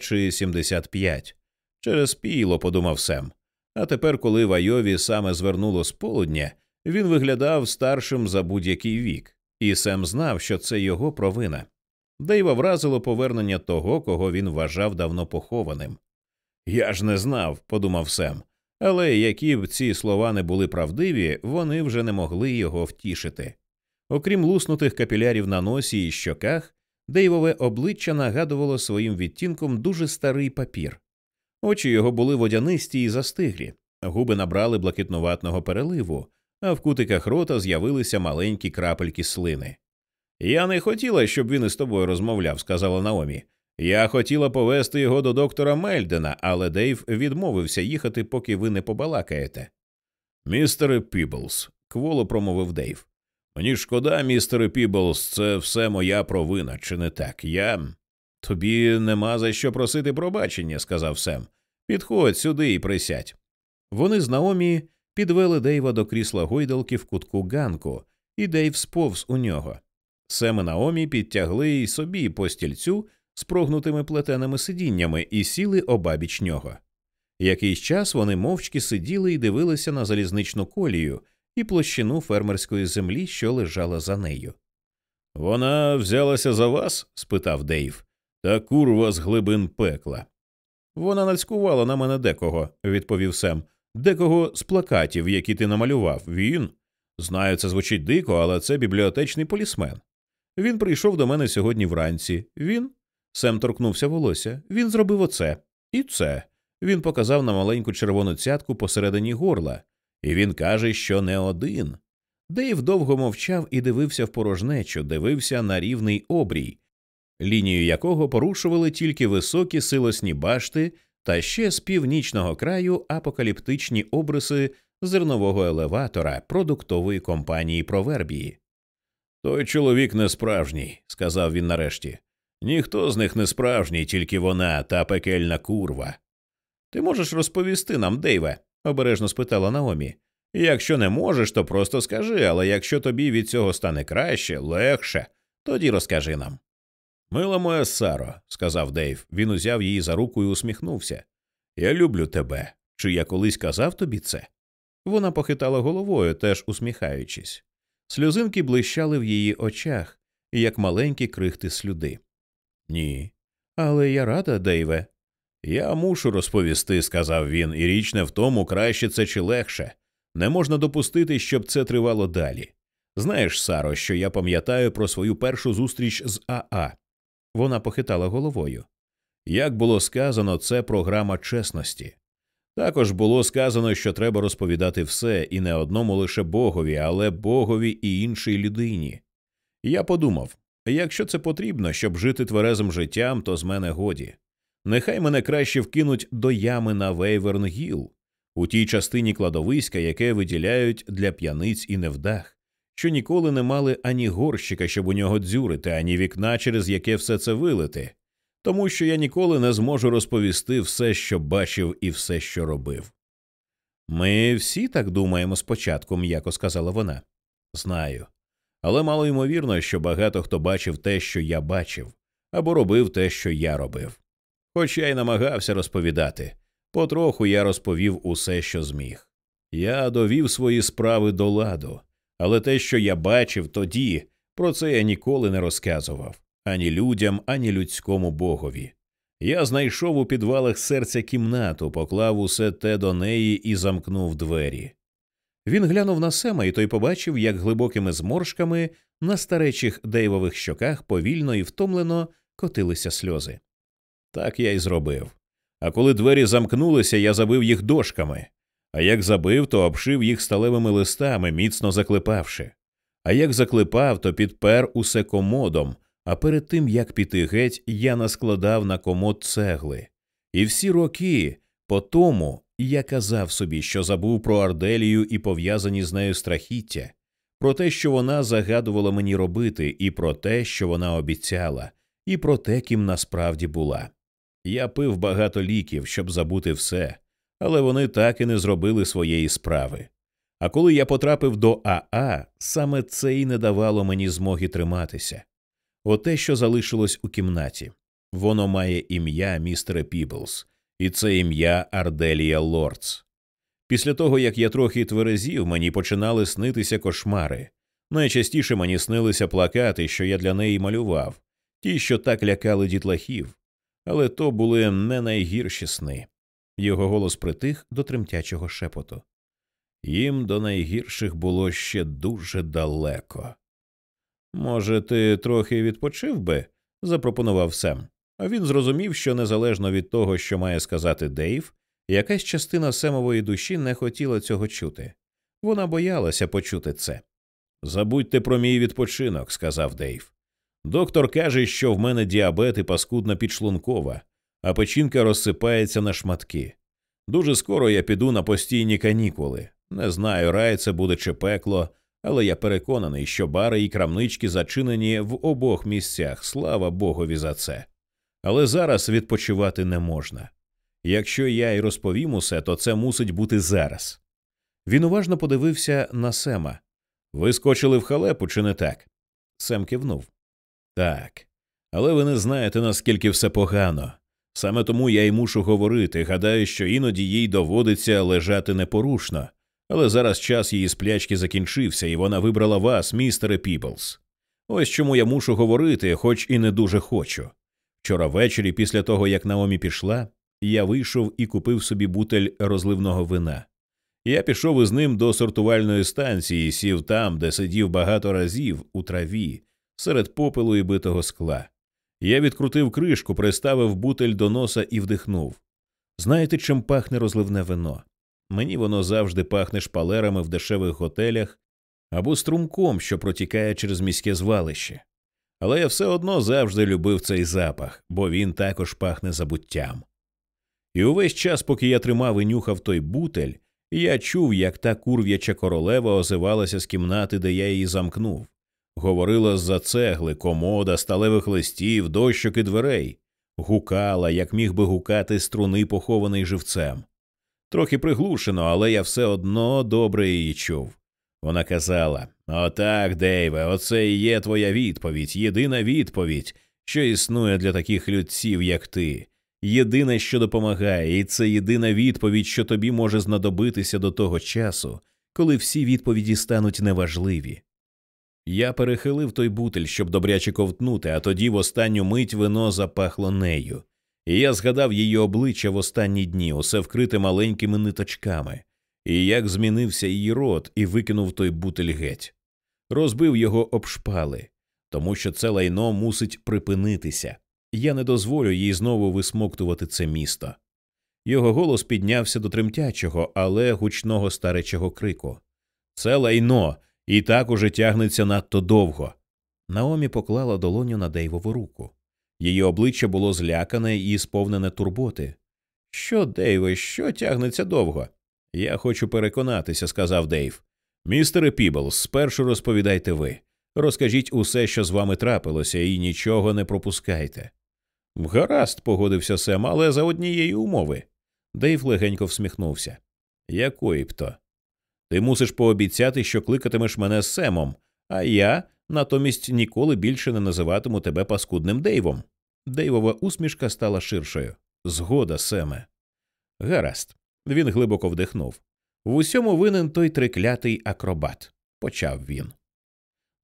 чи 75. Через піло, подумав Сем. А тепер, коли Вайові саме звернуло з полудня, він виглядав старшим за будь-який вік, і Сем знав, що це його провина. Дейва вразило повернення того, кого він вважав давно похованим. Я ж не знав, подумав Сем, але які б ці слова не були правдиві, вони вже не могли його втішити. Окрім луснутих капілярів на носі і щоках, Дейвове обличчя нагадувало своїм відтінком дуже старий папір. Очі його були водянисті і застиглі, губи набрали блакитнуватного переливу, а в кутиках рота з'явилися маленькі крапельки слини. Я не хотіла, щоб він із тобою розмовляв, сказала Наомі. Я хотіла повести його до доктора Мельдена, але Дейв відмовився їхати, поки ви не побалакаєте. Містере Піблс, кволо промовив Дейв. Мені шкода, містере Піблс, це все моя провина, чи не так? Я. Тобі нема за що просити пробачення, сказав Сем. Підходь сюди і присядь. Вони з Наомі підвели Дейва до крісла гойдалки в кутку ганку, і Дейв сповз у нього. Сем і Наомі підтягли й собі по стільцю з прогнутими плетеними сидіннями і сіли обабіч нього. Якийсь час вони мовчки сиділи і дивилися на залізничну колію і площину фермерської землі, що лежала за нею. Вона взялася за вас? спитав Дейв. Та курва з глибин пекла. Вона нацькувала на мене декого, відповів Сем. Декого з плакатів, які ти намалював. Він. Знаю, це звучить дико, але це бібліотечний полісмен. Він прийшов до мене сьогодні вранці. Він. Сем торкнувся волосся. Він зробив оце. І це. Він показав на маленьку червону цятку посередині горла, і він каже, що не один. Дейв довго мовчав і дивився в порожнечу, дивився на рівний обрій, лінію якого порушували тільки високі силосні башти та ще з північного краю апокаліптичні обриси зернового елеватора продуктової компанії Провербії. Той чоловік не справжній, сказав він нарешті. Ніхто з них не справжній, тільки вона, та пекельна курва. Ти можеш розповісти нам, Дейве? Обережно спитала Наомі. Якщо не можеш, то просто скажи, але якщо тобі від цього стане краще, легше, тоді розкажи нам. Мила моя Саро, сказав Дейв. Він узяв її за руку і усміхнувся. Я люблю тебе. Чи я колись казав тобі це? Вона похитала головою, теж усміхаючись. Сльозинки блищали в її очах, як маленькі крихти слюди. Ні. Але я рада, Дейве. Я мушу розповісти, сказав він, і річ не в тому, краще це чи легше. Не можна допустити, щоб це тривало далі. Знаєш, Саро, що я пам'ятаю про свою першу зустріч з Аа. Вона похитала головою. Як було сказано, це програма чесності. Також було сказано, що треба розповідати все і не одному лише Богові, але Богові і іншій людині. Я подумав якщо це потрібно, щоб жити тверезим життям, то з мене годі. Нехай мене краще вкинуть до ями на Вейверн Гіл, у тій частині кладовиська, яке виділяють для п'яниць і невдах, що ніколи не мали ані горщика, щоб у нього дзюрити, ані вікна, через яке все це вилити, тому що я ніколи не зможу розповісти все, що бачив, і все, що робив. Ми всі так думаємо спочатку, м'яко сказала вона. Знаю. Але мало ймовірно, що багато хто бачив те, що я бачив, або робив те, що я робив. Хоч я й намагався розповідати, потроху я розповів усе, що зміг. Я довів свої справи до ладу, але те, що я бачив тоді, про це я ніколи не розказував ані людям, ані людському богові. Я знайшов у підвалах серця кімнату, поклав усе те до неї і замкнув двері. Він глянув на Сема, і той побачив, як глибокими зморшками на старечих дейвових щоках повільно і втомлено котилися сльози. Так я й зробив. А коли двері замкнулися, я забив їх дошками, а як забив, то обшив їх сталевими листами, міцно заклепавши. А як заклепав, то підпер усе комодом, а перед тим як піти геть, я наскладав на комод цегли. І всі роки по тому я казав собі, що забув про Арделію і пов'язані з нею страхіття, про те, що вона загадувала мені робити, і про те, що вона обіцяла, і про те, ким насправді була. Я пив багато ліків, щоб забути все, але вони так і не зробили своєї справи. А коли я потрапив до Аа, саме це й не давало мені змоги триматися оте, що залишилось у кімнаті. Воно має ім'я містере Піблс, і це ім'я Арделія Лордс. Після того, як я трохи тверезів, мені починали снитися кошмари. Найчастіше мені снилися плакати, що я для неї малював, ті, що так лякали дітлахів, але то були не найгірші сни. Його голос притих до тремтячого шепоту. Їм до найгірших було ще дуже далеко. Може, ти трохи відпочив би? запропонував Сем. А він зрозумів, що незалежно від того, що має сказати Дейв, якась частина Семової душі не хотіла цього чути. Вона боялася почути це. Забудьте про мій відпочинок, сказав Дейв. Доктор каже, що в мене діабет і паскудна підшлункова, а печінка розсипається на шматки. Дуже скоро я піду на постійні канікули. Не знаю, рай це буде чи пекло, але я переконаний, що бари і крамнички зачинені в обох місцях, слава Богові за це. Але зараз відпочивати не можна. Якщо я й розповім усе, то це мусить бути зараз. Він уважно подивився на Сема. Ви скочили в халепу, чи не так? Сем кивнув. Так. Але ви не знаєте, наскільки все погано. Саме тому я й мушу говорити. Гадаю, що іноді їй доводиться лежати непорушно, але зараз час її сплячки закінчився, і вона вибрала вас, містере Піблс. Ось чому я мушу говорити, хоч і не дуже хочу. Вчора ввечері, після того як Наомі пішла, я вийшов і купив собі бутель розливного вина. Я пішов із ним до сортувальної станції, сів там, де сидів багато разів у траві, серед попелу і битого скла. Я відкрутив кришку, приставив бутель до носа і вдихнув. Знаєте, чим пахне розливне вино? Мені воно завжди пахне шпалерами в дешевих готелях або струмком, що протікає через міське звалище. Але я все одно завжди любив цей запах, бо він також пахне забуттям. І увесь час, поки я тримав і нюхав той бутель, я чув, як та курв'яча королева озивалася з кімнати, де я її замкнув, говорила за цегли, комода, сталевих листів, дощок і дверей, гукала, як міг би гукати струни, похований живцем. Трохи приглушено, але я все одно добре її чув. Вона казала Отак, Дейве, оце і є твоя відповідь, єдина відповідь, що існує для таких людців, як ти. Єдине, що допомагає, і це єдина відповідь, що тобі може знадобитися до того часу, коли всі відповіді стануть неважливі. Я перехилив той бутель, щоб добряче ковтнути, а тоді в останню мить вино запахло нею, і я згадав її обличчя в останні дні, усе вкрите маленькими ниточками, і як змінився її рот і викинув той бутель геть, розбив його об шпали, тому що це лайно мусить припинитися. Я не дозволю їй знову висмоктувати це місто. Його голос піднявся до тремтячого, але гучного старечого крику. Це лайно, і так уже тягнеться надто довго. Наомі поклала долоню на Дейвову руку. Її обличчя було злякане і сповнене турботи. Що, Дейве, що тягнеться довго? Я хочу переконатися, сказав Дейв. Містере Піблс, спершу розповідайте ви. Розкажіть усе, що з вами трапилося, і нічого не пропускайте. Гаразд, погодився Сем, але за однієї умови. Дейв легенько всміхнувся. Якої б то? Ти мусиш пообіцяти, що кликатимеш мене Семом, а я натомість ніколи більше не називатиму тебе паскудним Дейвом. Дейвова усмішка стала ширшою. Згода, Семе. Гаразд. Він глибоко вдихнув. В усьому винен той триклятий акробат, почав він.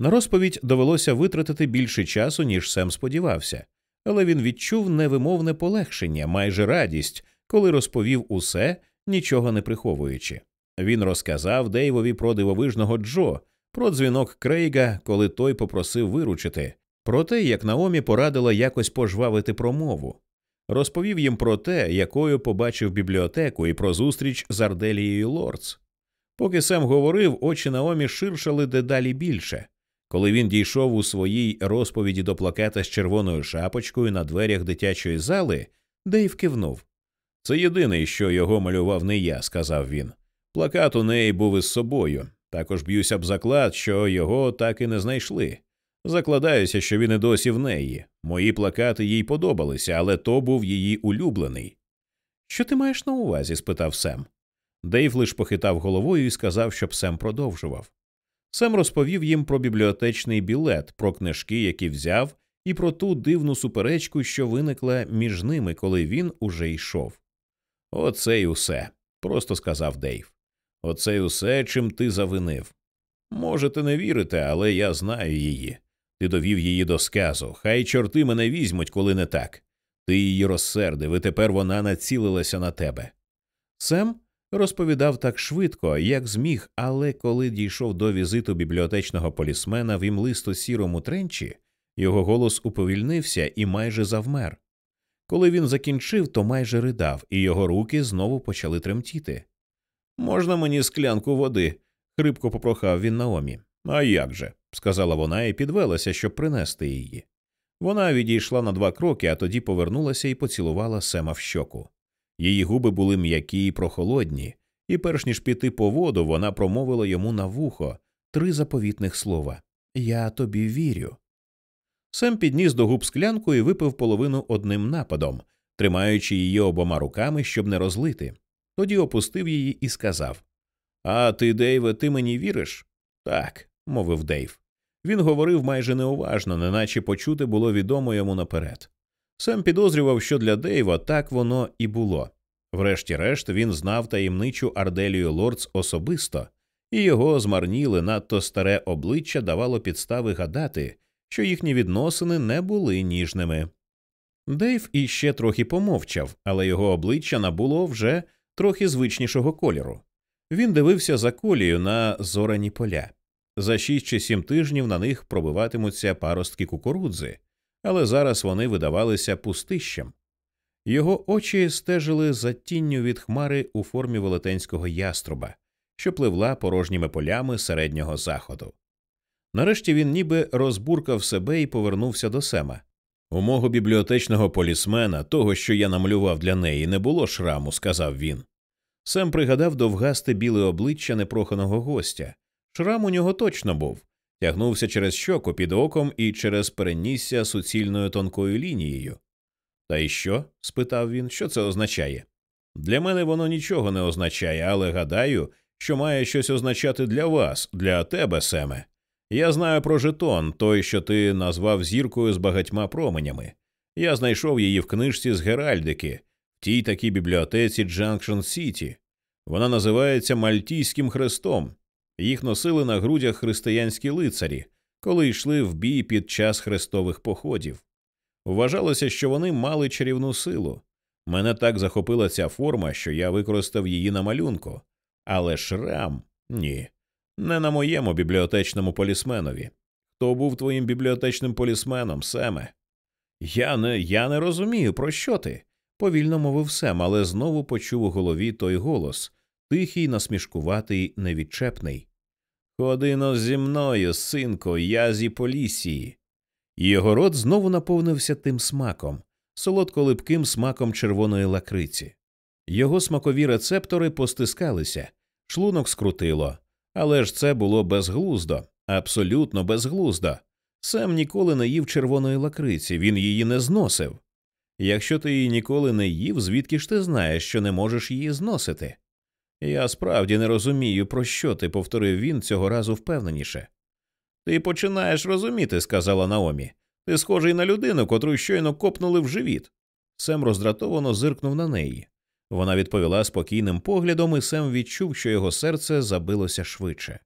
На розповідь довелося витратити більше часу, ніж Сем сподівався, але він відчув невимовне полегшення, майже радість, коли розповів усе, нічого не приховуючи. Він розказав Дейвові про дивовижного Джо, про дзвінок Крейга, коли той попросив виручити, про те, як Наомі порадила якось пожвавити промову. Розповів їм про те, якою побачив бібліотеку, і про зустріч з Арделією Лордс. Поки Сем говорив, очі Наомі ширшали дедалі більше. Коли він дійшов у своїй розповіді до плаката з червоною шапочкою на дверях дитячої зали, Дейв кивнув. Це єдине, що його малював не я, сказав він. Плакат у неї був із собою. Також б'юся б заклад, що його так і не знайшли. Закладаюся, що він і досі в неї. Мої плакати їй подобалися, але то був її улюблений. Що ти маєш на увазі? спитав Сем. Дейв лиш похитав головою і сказав, щоб Сем продовжував. Сем розповів їм про бібліотечний білет, про книжки, які взяв, і про ту дивну суперечку, що виникла між ними, коли він уже йшов. Оце й усе, просто сказав Дейв. Оце й усе, чим ти завинив. Можете не вірити, але я знаю її. Ти довів її до сказу. Хай чорти мене візьмуть, коли не так. Ти її розсердив, і тепер вона націлилася на тебе. Сем розповідав так швидко, як зміг, але коли дійшов до візиту бібліотечного полісмена в імлисто сірому тренчі, його голос уповільнився і майже завмер. Коли він закінчив, то майже ридав, і його руки знову почали тремтіти. Можна мені склянку води? хрипко попрохав він Наомі. А як же? сказала вона і підвелася, щоб принести її. Вона відійшла на два кроки, а тоді повернулася і поцілувала Сема в щоку. Її губи були м'які й прохолодні, і, перш ніж піти по воду, вона промовила йому на вухо три заповітних слова Я тобі вірю. Сем підніс до губ склянку і випив половину одним нападом, тримаючи її обома руками, щоб не розлити. Тоді опустив її і сказав А ти, Дейве, ти мені віриш? Так, мовив Дейв. Він говорив майже неуважно, неначе почути було відомо йому наперед. Сем підозрював, що для Дейва так воно і було. Врешті-решт він знав таємничу Арделію Лордс особисто, і його змарніле надто старе обличчя давало підстави гадати, що їхні відносини не були ніжними. Дейв іще трохи помовчав, але його обличчя набуло вже трохи звичнішого кольору. Він дивився за колію на зорані поля. За шість чи сім тижнів на них пробиватимуться паростки кукурудзи, але зараз вони видавалися пустищем. Його очі стежили за тінню від хмари у формі велетенського яструба, що пливла порожніми полями середнього заходу. Нарешті він ніби розбуркав себе і повернувся до Сема. У мого бібліотечного полісмена, того, що я намалював для неї, не було шраму, сказав він. Сем пригадав довгасте біле обличчя непроханого гостя. Шрам у нього точно був, тягнувся через щоку під оком і через перенісся суцільною тонкою лінією. Та й що? спитав він, що це означає? Для мене воно нічого не означає, але гадаю, що має щось означати для вас, для тебе, Семе. Я знаю про жетон, той, що ти назвав зіркою з багатьма променями. Я знайшов її в книжці з Геральдики, в тій такій бібліотеці Джанкшн Сіті. Вона називається Мальтійським хрестом. Їх носили на грудях християнські лицарі, коли йшли в бій під час хрестових походів. Вважалося, що вони мали чарівну силу. Мене так захопила ця форма, що я використав її на малюнку. Але шрам ні, не на моєму бібліотечному полісменові. Хто був твоїм бібліотечним полісменом, Семе? Я не я не розумію, про що ти? повільно мовив Сем, але знову почув у голові той голос тихий, насмішкуватий, невідчепний. Ходино зі мною, синко, я зі полісії. Його рот знову наповнився тим смаком, солодко липким смаком червоної лакриці. Його смакові рецептори постискалися, шлунок скрутило, але ж це було безглуздо, абсолютно безглуздо. Сем ніколи не їв червоної лакриці, він її не зносив. Якщо ти її ніколи не їв, звідки ж ти знаєш, що не можеш її зносити? Я справді не розумію, про що ти, повторив він цього разу впевненіше. Ти починаєш розуміти, сказала Наомі. Ти схожий на людину, котру щойно копнули в живіт. Сем роздратовано зиркнув на неї. Вона відповіла спокійним поглядом, і Сем відчув, що його серце забилося швидше.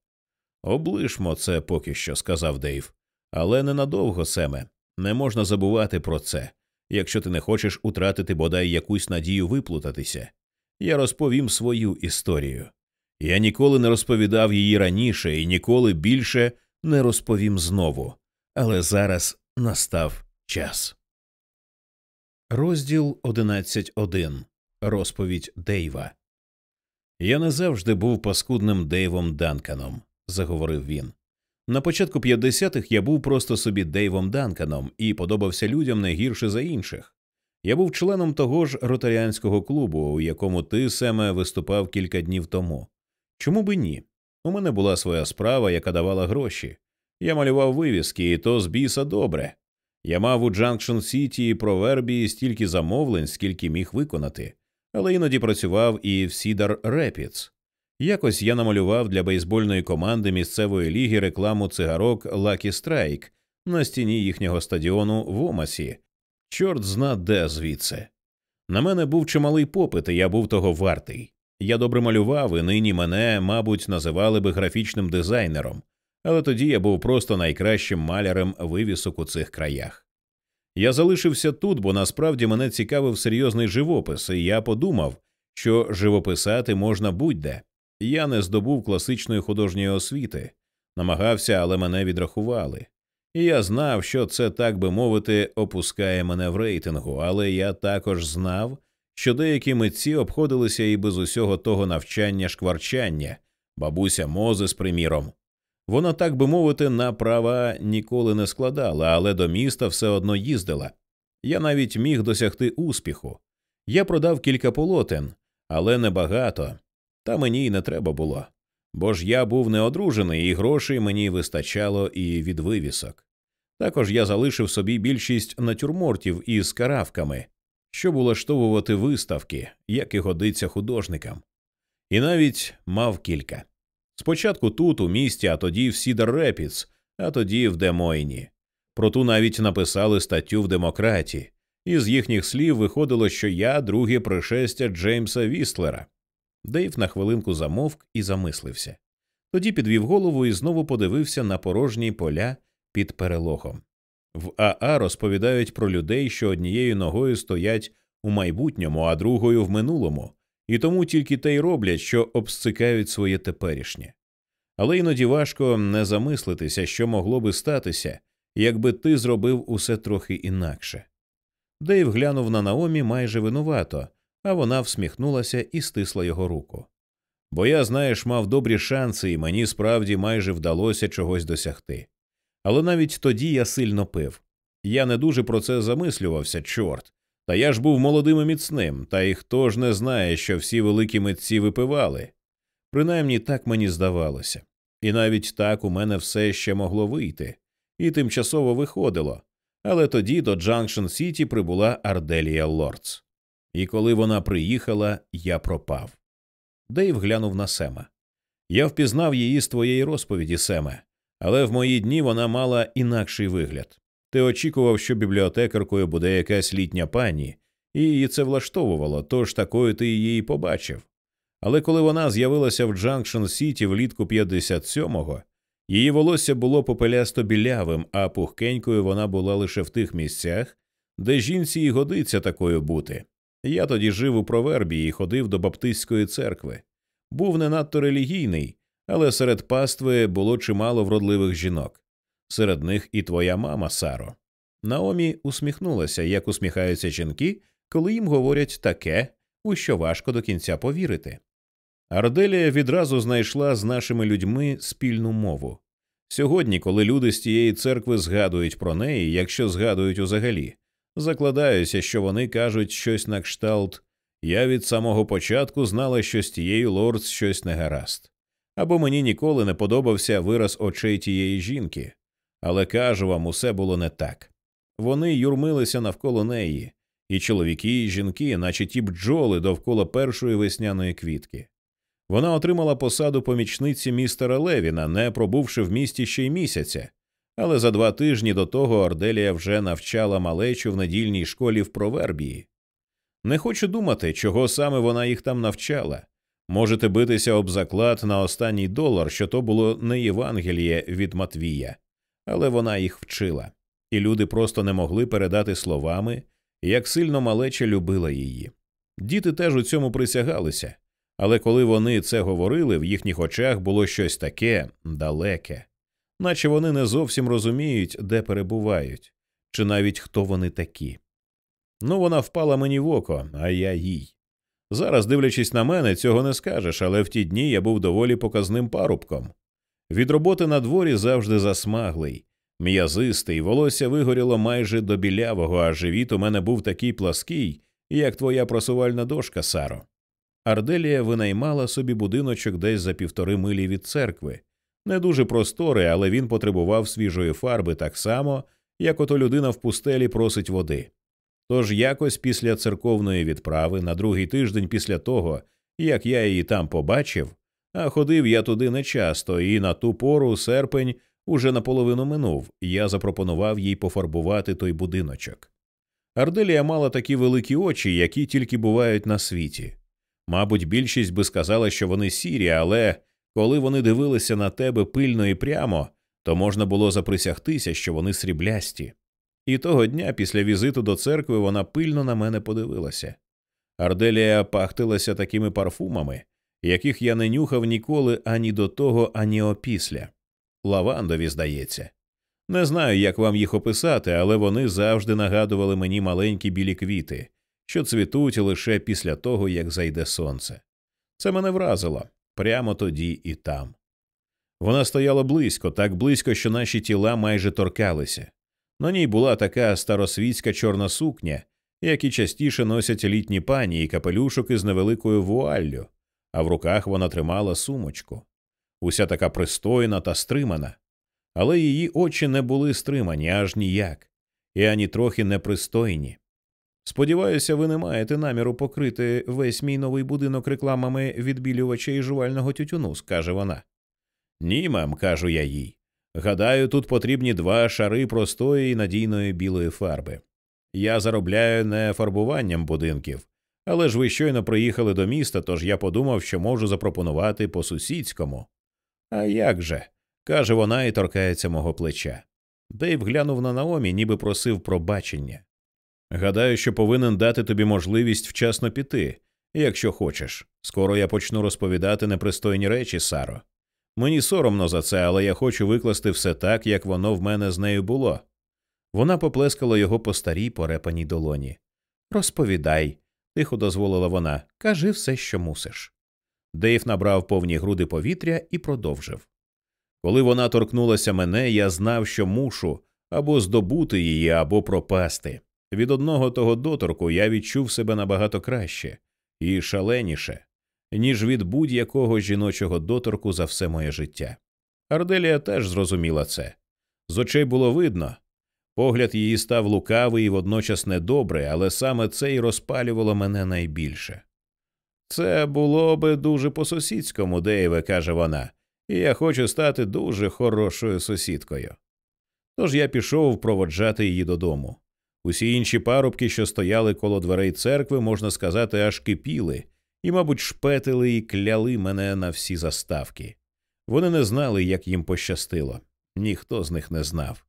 Облишмо це поки що, сказав Дейв. Але ненадовго, Семе, не можна забувати про це, якщо ти не хочеш утратити бодай якусь надію виплутатися. Я розповім свою історію. Я ніколи не розповідав її раніше і ніколи більше не розповім знову. Але зараз настав час. Розділ 11.1. Розповідь Дейва. Я не завжди був паскудним Дейвом Данканом, заговорив він. На початку 50-х я був просто собі Дейвом Данканом і подобався людям не гірше за інших. Я був членом того ж ротаріанського клубу, у якому ти Семе виступав кілька днів тому. Чому би ні? У мене була своя справа, яка давала гроші. Я малював вивіски, і то з біса добре. Я мав у Джанкшн Сіті Провербії стільки замовлень, скільки міг виконати, але іноді працював і в Сідар Репіц. Якось я намалював для бейсбольної команди місцевої ліги рекламу цигарок Lucky Strike на стіні їхнього стадіону в Омасі. Чорт зна де звідси. На мене був чималий попит, і я був того вартий. Я добре малював, і нині мене, мабуть, називали би графічним дизайнером, але тоді я був просто найкращим малярем вивісок у цих краях. Я залишився тут, бо насправді мене цікавив серйозний живопис, і я подумав, що живописати можна будь-де. Я не здобув класичної художньої освіти, намагався, але мене відрахували. І я знав, що це, так би мовити, опускає мене в рейтингу, але я також знав, що деякі митці обходилися і без усього того навчання шкварчання, бабуся Мозес, приміром. Вона, так би мовити, на права ніколи не складала, але до міста все одно їздила. Я навіть міг досягти успіху. Я продав кілька полотен, але небагато, та мені й не треба було. Бо ж я був неодружений, і грошей мені вистачало і від вивісок. Також я залишив собі більшість натюрмортів із каравками, щоб улаштовувати виставки, як і годиться художникам. І навіть мав кілька. Спочатку тут, у місті, а тоді в Сідер Репіц, а тоді в Демойні. Про ту навіть написали статтю в демократі, і з їхніх слів виходило, що я друге пришестя Джеймса Вістлера. Дейв на хвилинку замовк і замислився. Тоді підвів голову і знову подивився на порожні поля під перелогом. В Аа розповідають про людей, що однією ногою стоять у майбутньому, а другою в минулому, і тому тільки те й роблять, що обсцикають своє теперішнє. Але іноді важко не замислитися, що могло би статися, якби ти зробив усе трохи інакше. Дейв глянув на Наомі майже винувато, а вона всміхнулася і стисла його руку. Бо я, знаєш, мав добрі шанси, і мені справді майже вдалося чогось досягти. Але навіть тоді я сильно пив. Я не дуже про це замислювався, чорт. Та я ж був молодим і міцним, та й хто ж не знає, що всі великі митці випивали. Принаймні так мені здавалося. І навіть так у мене все ще могло вийти, і тимчасово виходило. Але тоді до Джанкшн Сіті прибула Арделія Лордс. І коли вона приїхала, я пропав. Дейв глянув на Сема. Я впізнав її з твоєї розповіді, Семе, але в мої дні вона мала інакший вигляд. Ти очікував, що бібліотекаркою буде якась літня пані, і її це влаштовувало, тож такою ти її побачив. Але коли вона з'явилася в Джанкшн Сіті влітку 57-го, її волосся було попелясто білявим, а пухкенькою вона була лише в тих місцях, де жінці й годиться такою бути. Я тоді жив у Провербії і ходив до Баптистської церкви. Був не надто релігійний, але серед пастви було чимало вродливих жінок. Серед них і твоя мама, Саро. Наомі усміхнулася, як усміхаються жінки, коли їм говорять таке, у що важко до кінця повірити. Арделія відразу знайшла з нашими людьми спільну мову. Сьогодні, коли люди з тієї церкви згадують про неї, якщо згадують узагалі, закладаюся, що вони кажуть щось на кшталт я від самого початку знала, що з тією лордс щось не гаразд. Або мені ніколи не подобався вираз очей тієї жінки, але кажу вам, усе було не так. Вони юрмилися навколо неї, і чоловіки, і жінки, наче ті бджоли довкола першої весняної квітки. Вона отримала посаду помічниці містера Левіна, не пробувши в місті ще й місяця, але за два тижні до того Орделія вже навчала малечу в недільній школі в Провербії. Не хочу думати, чого саме вона їх там навчала. Можете битися об заклад на останній долар, що то було не Євангеліє від Матвія, але вона їх вчила, і люди просто не могли передати словами, як сильно малеча любила її. Діти теж у цьому присягалися, але коли вони це говорили, в їхніх очах було щось таке далеке, наче вони не зовсім розуміють, де перебувають, чи навіть хто вони такі. Ну, вона впала мені в око, а я їй. Зараз, дивлячись на мене, цього не скажеш, але в ті дні я був доволі показним парубком. Від роботи на дворі завжди засмаглий, м'язистий, волосся вигоріло майже до білявого, а живіт у мене був такий плаский, як твоя просувальна дошка, Саро. Арделія винаймала собі будиночок десь за півтори милі від церкви. Не дуже просторий, але він потребував свіжої фарби так само, як ото людина в пустелі просить води. Тож якось після церковної відправи, на другий тиждень після того, як я її там побачив, а ходив я туди нечасто, і на ту пору серпень уже наполовину минув, я запропонував їй пофарбувати той будиночок. Арделія мала такі великі очі, які тільки бувають на світі. Мабуть, більшість би сказала, що вони сірі, але коли вони дивилися на тебе пильно і прямо, то можна було заприсягтися, що вони сріблясті. І того дня, після візиту до церкви, вона пильно на мене подивилася. Арделія пахтилася такими парфумами, яких я не нюхав ніколи ані до того, ані опісля. Лавандові, здається. Не знаю, як вам їх описати, але вони завжди нагадували мені маленькі білі квіти, що цвітуть лише після того, як зайде сонце. Це мене вразило прямо тоді і там. Вона стояла близько, так близько, що наші тіла майже торкалися. На ній була така старосвітська чорна сукня, які частіше носять літні пані і капелюшок із невеликою вуаллю, а в руках вона тримала сумочку. Уся така пристойна та стримана. Але її очі не були стримані аж ніяк, і ані трохи непристойні. Сподіваюся, ви не маєте наміру покрити весь мій новий будинок рекламами відбілювача і жувального тютюну, скаже вона. Ні, мем, кажу я їй. Гадаю, тут потрібні два шари простої і надійної білої фарби. Я заробляю не фарбуванням будинків, але ж ви щойно приїхали до міста, тож я подумав, що можу запропонувати по сусідському. А як же? каже вона і торкається мого плеча. Дейв глянув на Наомі, ніби просив пробачення. Гадаю, що повинен дати тобі можливість вчасно піти, якщо хочеш. Скоро я почну розповідати непристойні речі, Саро. Мені соромно за це, але я хочу викласти все так, як воно в мене з нею було. Вона поплескала його по старій порепаній долоні. Розповідай, тихо дозволила вона, кажи все, що мусиш. Дейв набрав повні груди повітря і продовжив. Коли вона торкнулася мене, я знав, що мушу або здобути її, або пропасти. Від одного того доторку я відчув себе набагато краще і шаленіше, ніж від будь-якого жіночого доторку за все моє життя. Арделія теж зрозуміла це. З очей було видно. Погляд її став лукавий і водночас недобрий, але саме це й розпалювало мене найбільше. Це було би дуже по сусідському, Дейве, каже вона, і я хочу стати дуже хорошою сусідкою. Тож я пішов проводжати її додому. Усі інші парубки, що стояли коло дверей церкви, можна сказати, аж кипіли, і, мабуть, шпетили і кляли мене на всі заставки. Вони не знали, як їм пощастило, ніхто з них не знав.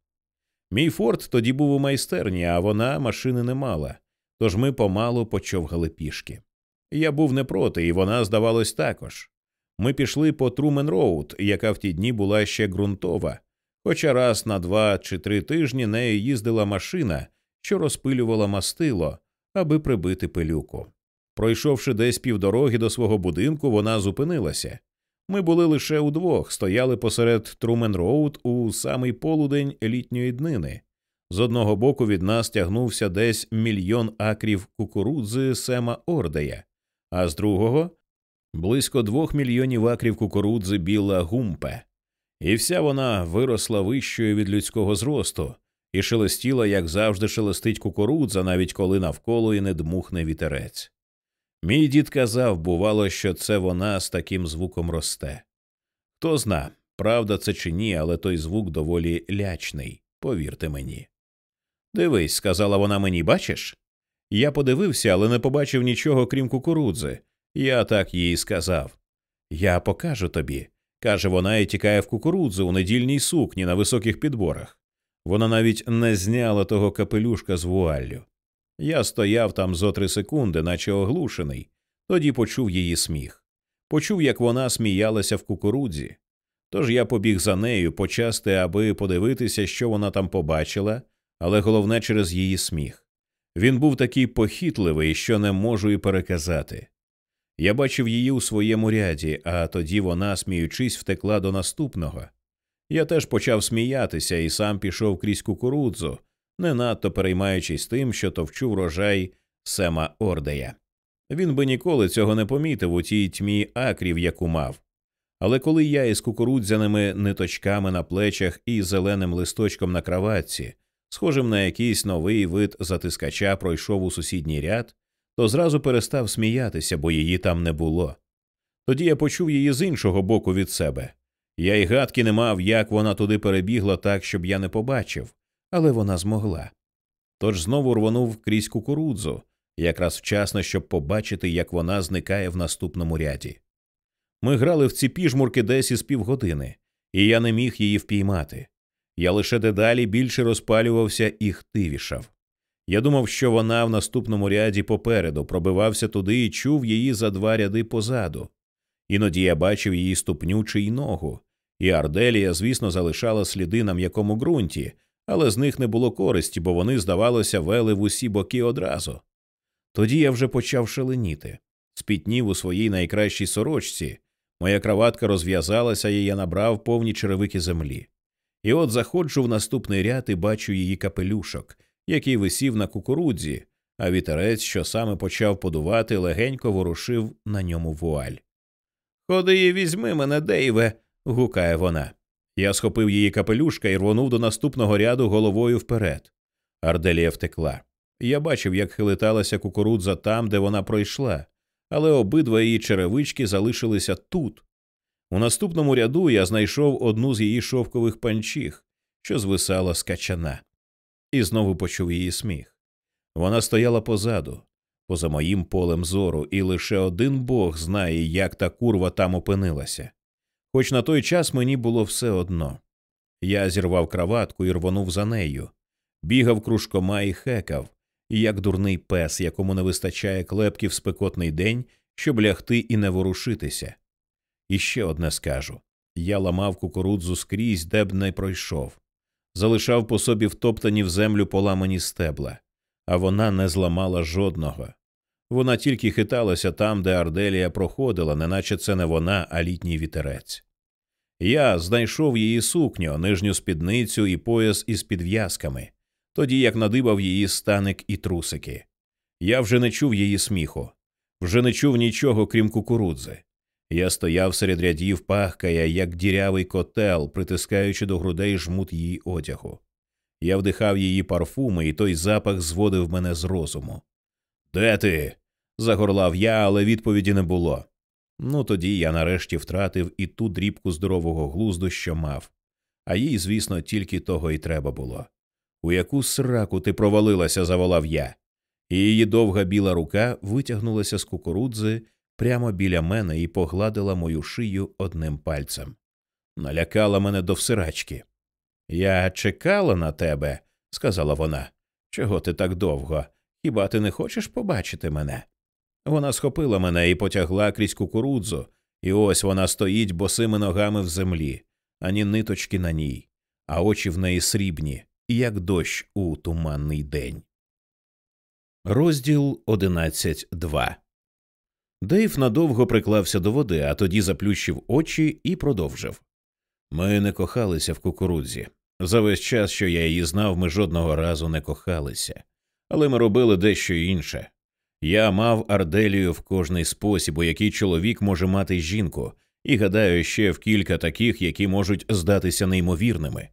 Мій форт тоді був у майстерні, а вона машини не мала, тож ми помалу почовгали пішки. Я був не проти, і вона, здавалось, також. Ми пішли по Трумен Роуд, яка в ті дні була ще ґрунтова, хоча раз на два чи три тижні нею їздила машина, що розпилювала мастило, аби прибити пилюку. Пройшовши десь півдороги до свого будинку, вона зупинилася. Ми були лише удвох, стояли посеред Трумен Роуд у самий полудень літньої днини. З одного боку від нас тягнувся десь мільйон акрів кукурудзи Сема Ордея, а з другого близько двох мільйонів акрів кукурудзи біла гумпе, і вся вона виросла вищою від людського зросту і шелестіла, як завжди, шелестить кукурудза, навіть коли навколо і не дмухне вітерець. Мій дід казав, бувало, що це вона з таким звуком росте. Хто зна, правда це чи ні, але той звук доволі лячний, повірте мені. Дивись, сказала вона мені, бачиш? Я подивився, але не побачив нічого, крім кукурудзи. Я так їй сказав. Я покажу тобі, каже вона і тікає в кукурудзу у недільній сукні на високих підборах. Вона навіть не зняла того капелюшка з вуаллю. Я стояв там зо три секунди, наче оглушений, тоді почув її сміх. Почув, як вона сміялася в кукурудзі. Тож я побіг за нею почасти, аби подивитися, що вона там побачила, але головне через її сміх. Він був такий похитливий, що не можу і переказати. Я бачив її у своєму ряді, а тоді вона, сміючись, втекла до наступного. Я теж почав сміятися і сам пішов крізь кукурудзу, не надто переймаючись тим, що товчу врожай Сема Ордея. Він би ніколи цього не помітив у тій тьмі акрів, яку мав. Але коли я із кукурудзяними ниточками на плечах і зеленим листочком на краватці, схожим на якийсь новий вид затискача, пройшов у сусідній ряд, то зразу перестав сміятися, бо її там не було. Тоді я почув її з іншого боку від себе. Я й гадки не мав, як вона туди перебігла так, щоб я не побачив, але вона змогла. Тож знову рвонув крізь кукурудзу, якраз вчасно, щоб побачити, як вона зникає в наступному ряді. Ми грали в ці піжмурки десь із півгодини, і я не міг її впіймати. Я лише дедалі більше розпалювався і хтивішав. Я думав, що вона в наступному ряді попереду пробивався туди і чув її за два ряди позаду. Іноді я бачив її ступню чи й ногу, і Арделія, звісно, залишала сліди на м'якому ґрунті, але з них не було користі, бо вони, здавалося, вели в усі боки одразу. Тоді я вже почав шаленіти. Спітнів у своїй найкращій сорочці, моя краватка розв'язалася, і я набрав повні черевики землі. І от заходжу в наступний ряд і бачу її капелюшок, який висів на кукурудзі, а вітерець, що саме почав подувати, легенько ворушив на ньому вуаль. Ходи і візьми мене, Дейве. гукає вона. Я схопив її капелюшка і рвонув до наступного ряду головою вперед. Арделія втекла. Я бачив, як хилиталася кукурудза там, де вона пройшла, але обидва її черевички залишилися тут. У наступному ряду я знайшов одну з її шовкових панчіх, що звисала з качана, і знову почув її сміх. Вона стояла позаду, поза моїм полем зору, і лише один бог знає, як та курва там опинилася. Хоч на той час мені було все одно. Я зірвав краватку і рвонув за нею, бігав кружкома і хекав, як дурний пес, якому не вистачає клепки в спекотний день, щоб лягти і не ворушитися. І ще одне скажу я ламав кукурудзу скрізь, де б не пройшов, залишав по собі втоптані в землю поламані стебла, а вона не зламала жодного. Вона тільки хиталася там, де Арделія проходила, неначе це не вона, а літній вітерець. Я знайшов її сукню, нижню спідницю і пояс із підв'язками, тоді як надибав її станик і трусики. Я вже не чув її сміху, вже не чув нічого, крім кукурудзи. Я стояв серед рядів пахкая, як дірявий котел, притискаючи до грудей жмут її одягу. Я вдихав її парфуми, і той запах зводив мене з розуму. Де ти? Загорлав я, але відповіді не було. Ну тоді я нарешті втратив і ту дрібку здорового глузду, що мав, а їй, звісно, тільки того й треба було. У яку сраку ти провалилася, заволав я, і її довга біла рука витягнулася з кукурудзи прямо біля мене і погладила мою шию одним пальцем. Налякала мене до всирачки. Я чекала на тебе, сказала вона. Чого ти так довго? Хіба ти не хочеш побачити мене? Вона схопила мене і потягла крізь кукурудзу, і ось вона стоїть босими ногами в землі, ані ниточки на ній, а очі в неї срібні, як дощ у туманний день. Розділ 11.2 Дейв надовго приклався до води, а тоді заплющив очі і продовжив. Ми не кохалися в кукурудзі. За весь час, що я її знав, ми жодного разу не кохалися, але ми робили дещо інше. Я мав Арделію в кожний спосіб, у який чоловік може мати жінку, і гадаю, ще в кілька таких, які можуть здатися неймовірними.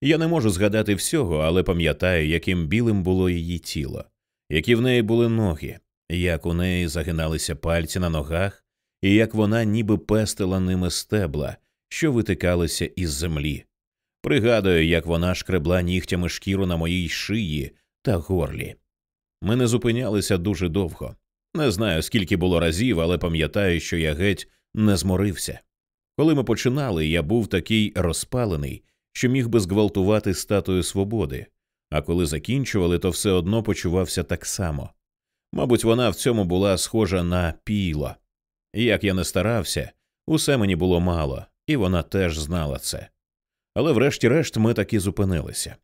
Я не можу згадати всього, але пам'ятаю, яким білим було її тіло, які в неї були ноги, як у неї загиналися пальці на ногах, і як вона ніби пестила ними стебла, що витикалися із землі. Пригадую, як вона шкребла нігтями шкіру на моїй шиї та горлі. Ми не зупинялися дуже довго. Не знаю, скільки було разів, але пам'ятаю, що я геть не зморився. Коли ми починали, я був такий розпалений, що міг би зґвалтувати статую свободи, а коли закінчували, то все одно почувався так само. Мабуть, вона в цьому була схожа на піло. Як я не старався, усе мені було мало, і вона теж знала це. Але врешті-решт ми таки зупинилися.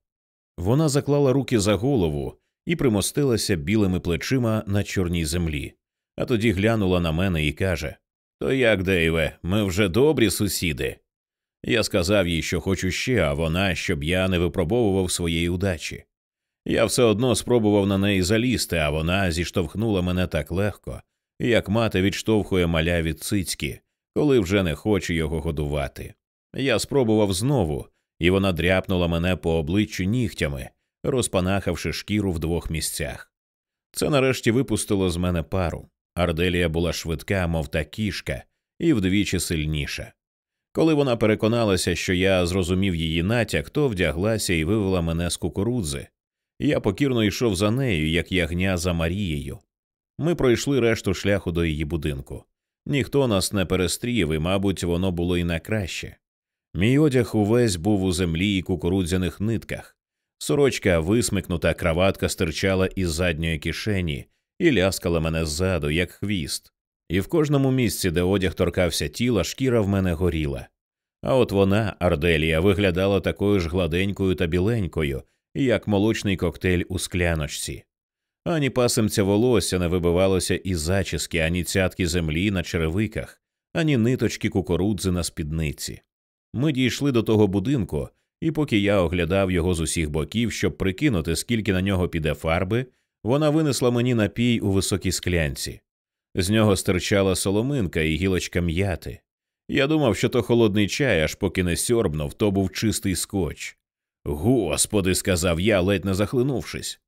Вона заклала руки за голову і примостилася білими плечима на чорній землі, а тоді глянула на мене і каже То як, Дейве, ми вже добрі сусіди. Я сказав їй, що хочу ще, а вона, щоб я не випробовував своєї удачі. Я все одно спробував на неї залізти, а вона зіштовхнула мене так легко, як мати відштовхує маля від цицьки, коли вже не хоче його годувати. Я спробував знову, і вона дряпнула мене по обличчю нігтями, розпанахавши шкіру в двох місцях. Це нарешті випустило з мене пару. Арделія була швидка, мов та кішка, і вдвічі сильніша. Коли вона переконалася, що я зрозумів її натяк, то вдяглася і вивела мене з кукурудзи. Я покірно йшов за нею, як ягня за Марією. Ми пройшли решту шляху до її будинку. Ніхто нас не перестрів, і, мабуть, воно було і на краще. Мій одяг увесь був у землі і кукурудзяних нитках. Сорочка висмикнута, краватка стирчала із задньої кишені і ляскала мене ззаду, як хвіст. І в кожному місці, де одяг торкався тіла, шкіра в мене горіла. А от вона, Арделія, виглядала такою ж гладенькою та біленькою, як молочний коктейль у скляночці. Ані пасемця волосся не вибивалося із зачіски, ані цятки землі на черевиках, ані ниточки кукурудзи на спідниці. Ми дійшли до того будинку, і поки я оглядав його з усіх боків, щоб прикинути, скільки на нього піде фарби, вона винесла мені напій у високій склянці. З нього стирчала соломинка і гілочка м'яти. Я думав, що то холодний чай, аж поки не сьорбнув, то був чистий скотч. Господи, сказав я, ледь не захлинувшись.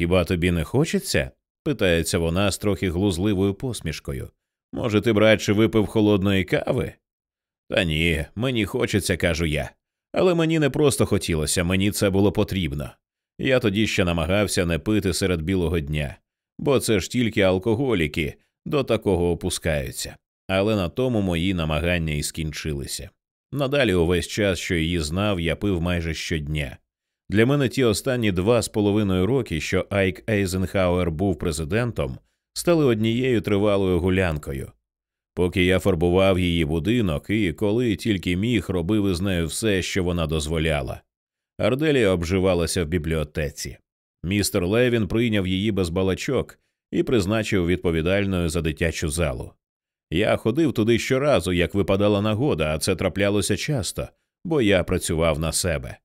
Хіба тобі не хочеться? питається вона з трохи глузливою посмішкою. Може, ти, братче, випив холодної кави? Та ні, мені хочеться, кажу я. Але мені не просто хотілося, мені це було потрібно. Я тоді ще намагався не пити серед білого дня, бо це ж тільки алкоголіки до такого опускаються. Але на тому мої намагання і скінчилися. Надалі увесь час, що її знав, я пив майже щодня. Для мене ті останні два з половиною роки, що Айк Ейзенхауер був президентом, стали однією тривалою гулянкою. Поки я фарбував її будинок і коли тільки міг, робив із нею все, що вона дозволяла. Арделія обживалася в бібліотеці. Містер Левін прийняв її без балачок і призначив відповідальною за дитячу залу. Я ходив туди щоразу, як випадала нагода, а це траплялося часто, бо я працював на себе.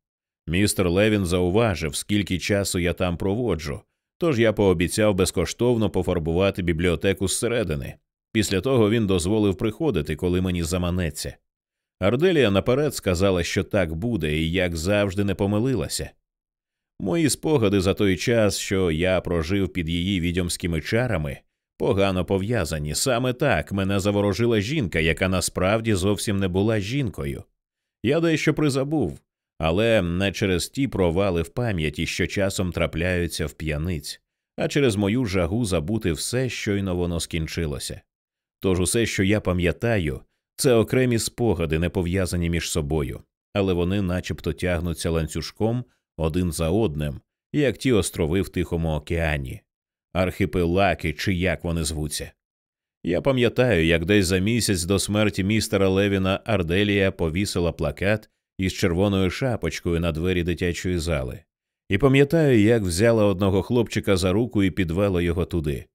Містер Левін зауважив, скільки часу я там проводжу, тож я пообіцяв безкоштовно пофарбувати бібліотеку зсередини. Після того він дозволив приходити, коли мені заманеться. Арделія наперед сказала, що так буде, і як завжди не помилилася. Мої спогади за той час, що я прожив під її відьомськими чарами, погано пов'язані. Саме так мене заворожила жінка, яка насправді зовсім не була жінкою. Я дещо призабув, але не через ті провали в пам'яті, що часом трапляються в п'яниць, а через мою жагу забути все, щойно воно скінчилося. Тож усе, що я пам'ятаю, це окремі спогади, не пов'язані між собою, але вони начебто тягнуться ланцюжком один за одним, як ті острови в Тихому океані, архіпелаки чи як вони звуться. Я пам'ятаю, як десь за місяць до смерті містера Левіна Арделія повісила плакат із червоною шапочкою на двері дитячої зали, і пам'ятаю, як взяла одного хлопчика за руку і підвела його туди.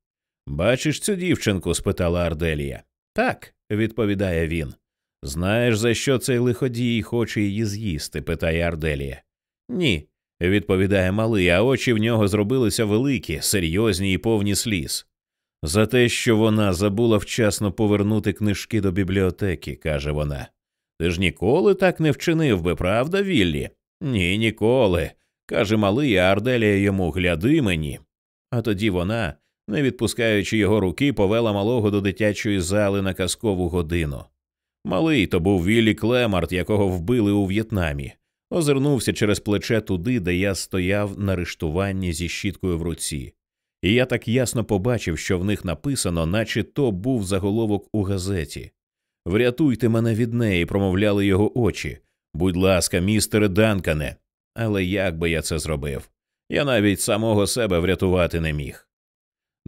Бачиш цю дівчинку? спитала Арделія. Так, відповідає він. Знаєш, за що цей лиходій хоче її з'їсти? питає Арделія. Ні, відповідає малий, а очі в нього зробилися великі, серйозні і повні сліз. За те, що вона забула вчасно повернути книжки до бібліотеки, каже вона. Ти ж ніколи так не вчинив би, правда, Віллі? Ні, ніколи. каже малий, а Арделія йому гляди мені. А тоді вона, не відпускаючи його руки, повела малого до дитячої зали на казкову годину. Малий то був Віллі Клемарт, якого вбили у В'єтнамі, озирнувся через плече туди, де я стояв на рештуванні зі щіткою в руці, і я так ясно побачив, що в них написано, наче то був заголовок у газеті. Врятуйте мене від неї, промовляли його очі. Будь ласка, містере Данкане. Але як би я це зробив? Я навіть самого себе врятувати не міг.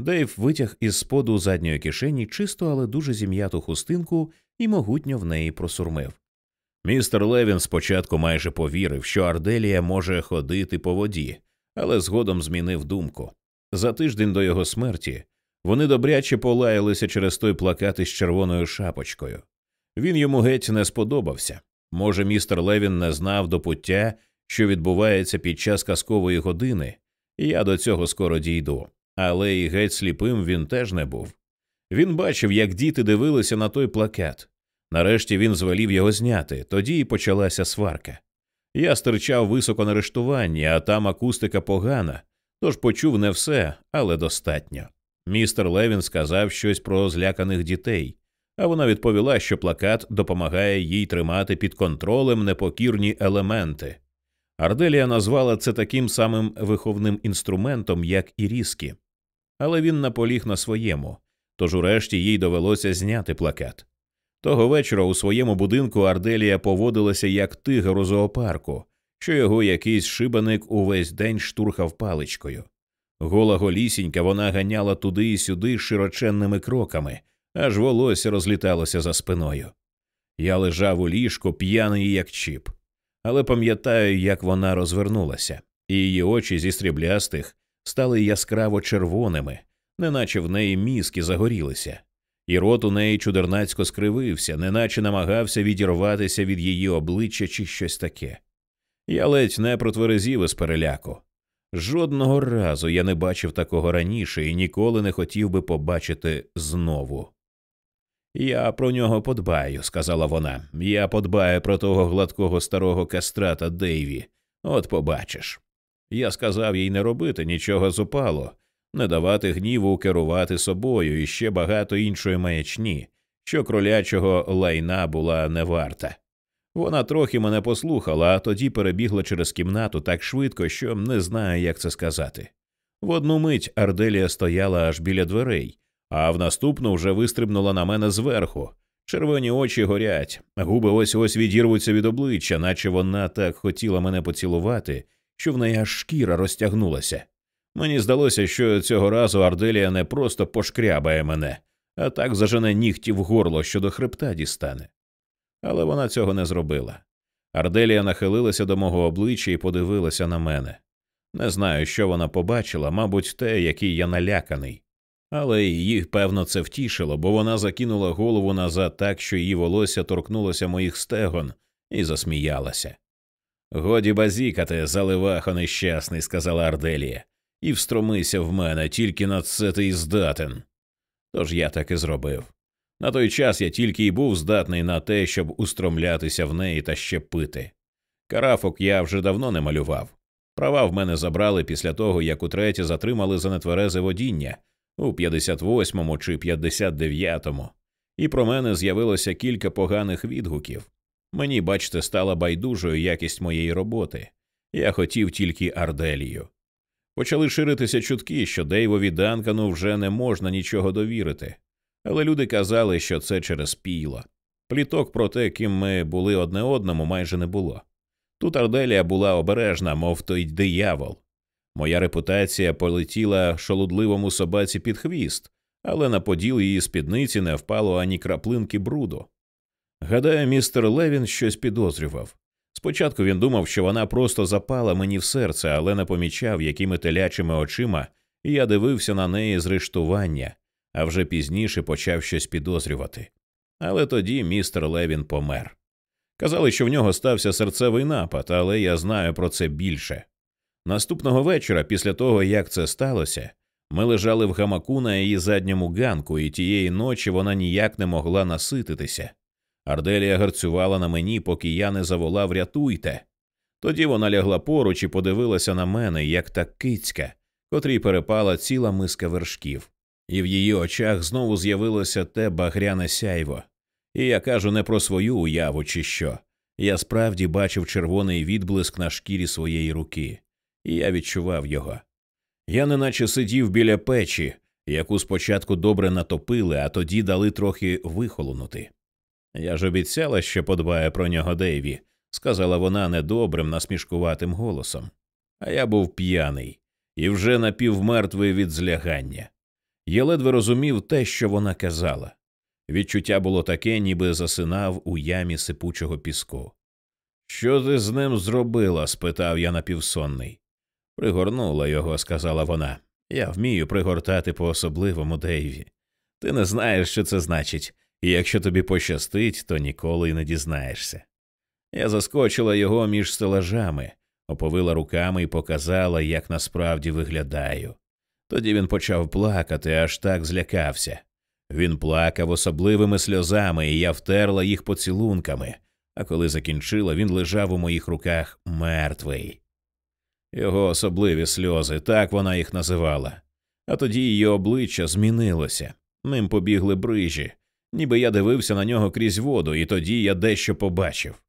Дейв витяг із споду задньої кишені чисту, але дуже зім'яту хустинку і могутньо в неї просурмив. Містер Левін спочатку майже повірив, що Арделія може ходити по воді, але згодом змінив думку. За тиждень до його смерті вони добряче полаялися через той плакат із червоною шапочкою. Він йому геть не сподобався. Може, містер Левін не знав до пуття, що відбувається під час казкової години, і я до цього скоро дійду, але і геть сліпим він теж не був. Він бачив, як діти дивилися на той плакат. Нарешті він звелів його зняти, тоді й почалася сварка. Я стирчав високо на рештуванні, а там акустика погана, тож почув не все, але достатньо. Містер Левін сказав щось про зляканих дітей, а вона відповіла, що плакат допомагає їй тримати під контролем непокірні елементи. Арделія назвала це таким самим виховним інструментом, як і різкі. Але він наполіг на своєму, тож урешті їй довелося зняти плакат. Того вечора у своєму будинку Арделія поводилася як тигр у зоопарку, що його якийсь шибаник увесь день штурхав паличкою. Гола голісінька вона ганяла туди і сюди широченними кроками, аж волосся розліталося за спиною. Я лежав у ліжку, п'яний, як чіп, але пам'ятаю, як вона розвернулася, і її очі зі стріблястих стали яскраво червоними, неначе в неї мізки загорілися, і рот у неї чудернацько скривився, неначе намагався відірватися від її обличчя чи щось таке. Я ледь не протверезів із переляку. Жодного разу я не бачив такого раніше і ніколи не хотів би побачити знову. Я про нього подбаю, сказала вона. Я подбаю про того гладкого старого кастрата Дейві. От побачиш. Я сказав їй не робити нічого зупало, не давати гніву керувати собою і ще багато іншої маячні, що кролячого лайна була не варта. Вона трохи мене послухала, а тоді перебігла через кімнату так швидко, що не знаю, як це сказати. В одну мить Арделія стояла аж біля дверей, а в наступну вже вистрибнула на мене зверху. Червоні очі горять, губи ось ось відірвуться від обличчя, наче вона так хотіла мене поцілувати, що в неї аж шкіра розтягнулася. Мені здалося, що цього разу Арделія не просто пошкрябає мене, а так зажене нігті в горло, що до хребта дістане. Але вона цього не зробила. Арделія нахилилася до мого обличчя і подивилася на мене. Не знаю, що вона побачила, мабуть, те, який я наляканий. Але її, певно, це втішило, бо вона закинула голову назад так, що її волосся торкнулося моїх стегон, і засміялася. Годі базікати, заливахо нещасний, сказала Арделія, і встромися в мене, тільки на це ти й здатен. Тож я так і зробив. На той час я тільки й був здатний на те, щоб устромлятися в неї та ще пити. Карафок я вже давно не малював. Права в мене забрали після того, як утретє затримали за нетверезе водіння у 58-му чи 59-му, і про мене з'явилося кілька поганих відгуків. Мені, бачите, стала байдужою якість моєї роботи. Я хотів тільки Арделію. Почали ширитися чутки, що Дейвові Данкану вже не можна нічого довірити, але люди казали, що це через піло. Пліток про те, ким ми були одне одному, майже не було. Тут Арделія була обережна, мов той диявол. Моя репутація полетіла шолудливому собаці під хвіст, але на поділ її спідниці не впало ані краплинки бруду. Гадаю, містер Левін щось підозрював. Спочатку він думав, що вона просто запала мені в серце, але не помічав, якими телячими очима я дивився на неї з рештування, а вже пізніше почав щось підозрювати. Але тоді містер Левін помер. Казали, що в нього стався серцевий напад, але я знаю про це більше. Наступного вечора, після того, як це сталося, ми лежали в гамаку на її задньому ганку, і тієї ночі вона ніяк не могла насититися. Арделія гарцювала на мені, поки я не заволав рятуйте. Тоді вона лягла поруч і подивилася на мене, як та кицька, котрій перепала ціла миска вершків, і в її очах знову з'явилося те багряне сяйво. І я кажу не про свою уяву, чи що. Я справді бачив червоний відблиск на шкірі своєї руки, і я відчував його. Я неначе сидів біля печі, яку спочатку добре натопили, а тоді дали трохи вихолонути. Я ж обіцяла, що подбає про нього Дейві, сказала вона недобрим, насмішкуватим голосом. А я був п'яний і вже напівмертвий від злягання. Я ледве розумів те, що вона казала. Відчуття було таке, ніби засинав у ямі сипучого піску. Що ти з ним зробила? спитав я напівсонний. Пригорнула його, сказала вона. Я вмію пригортати по особливому Дейві. Ти не знаєш, що це значить, і якщо тобі пощастить, то ніколи й не дізнаєшся. Я заскочила його між стелажами, оповила руками і показала, як насправді виглядаю. Тоді він почав плакати, аж так злякався. Він плакав особливими сльозами, і я втерла їх поцілунками, а коли закінчила, він лежав у моїх руках мертвий. Його особливі сльози, так вона їх називала. А тоді її обличчя змінилося, ним побігли брижі, ніби я дивився на нього крізь воду, і тоді я дещо побачив.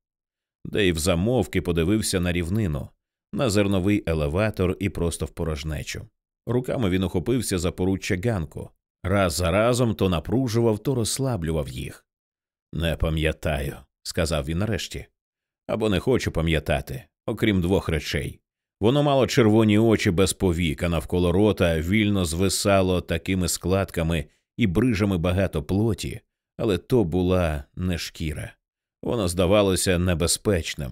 Дейв замовки подивився на рівнину, на зерновий елеватор і просто в порожнечу. Руками він ухопився за поруччя ганку, раз за разом то напружував, то розслаблював їх. Не пам'ятаю, сказав він нарешті, або не хочу пам'ятати, окрім двох речей. Воно мало червоні очі без повік, а навколо рота вільно звисало такими складками і брижами багато плоті, але то була не шкіра. Воно здавалося небезпечним.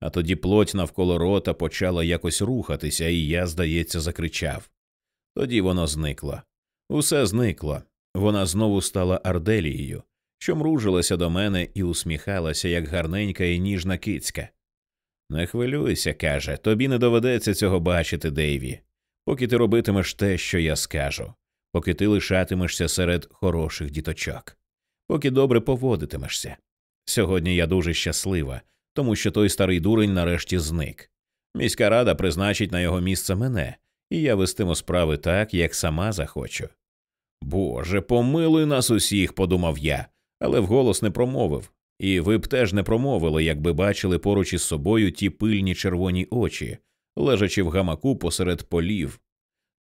А тоді плоть навколо рота почала якось рухатися, і я, здається, закричав. Тоді воно зникло. Усе зникло. Вона знову стала Арделією, що мружилася до мене і усміхалася, як гарненька і ніжна кицька. Не хвилюйся, каже, тобі не доведеться цього бачити, Дейві, поки ти робитимеш те, що я скажу, поки ти лишатимешся серед хороших діточок, поки добре поводитимешся. Сьогодні я дуже щаслива, тому що той старий дурень нарешті зник. Міська рада призначить на його місце мене, і я вестиму справи так, як сама захочу. Боже, помилуй нас усіх, подумав я, але вголос не промовив, і ви б теж не промовили, якби бачили поруч із собою ті пильні червоні очі, лежачи в гамаку посеред полів,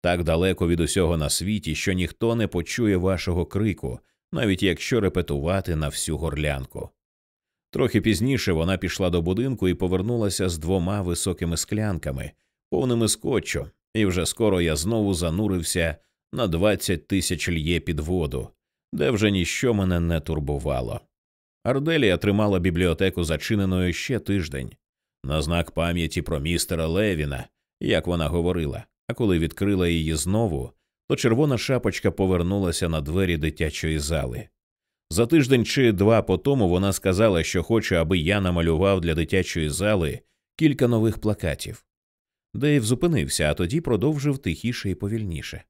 так далеко від усього на світі, що ніхто не почує вашого крику, навіть якщо репетувати на всю горлянку. Трохи пізніше вона пішла до будинку і повернулася з двома високими склянками, повними скотчу, і вже скоро я знову занурився на двадцять тисяч льє під воду, де вже ніщо мене не турбувало. Арделія тримала бібліотеку зачиненою ще тиждень, на знак пам'яті про містера Левіна, як вона говорила, а коли відкрила її знову, то червона шапочка повернулася на двері дитячої зали. За тиждень чи два по тому вона сказала, що хоче, аби я намалював для дитячої зали кілька нових плакатів. Дейв зупинився, а тоді продовжив тихіше і повільніше.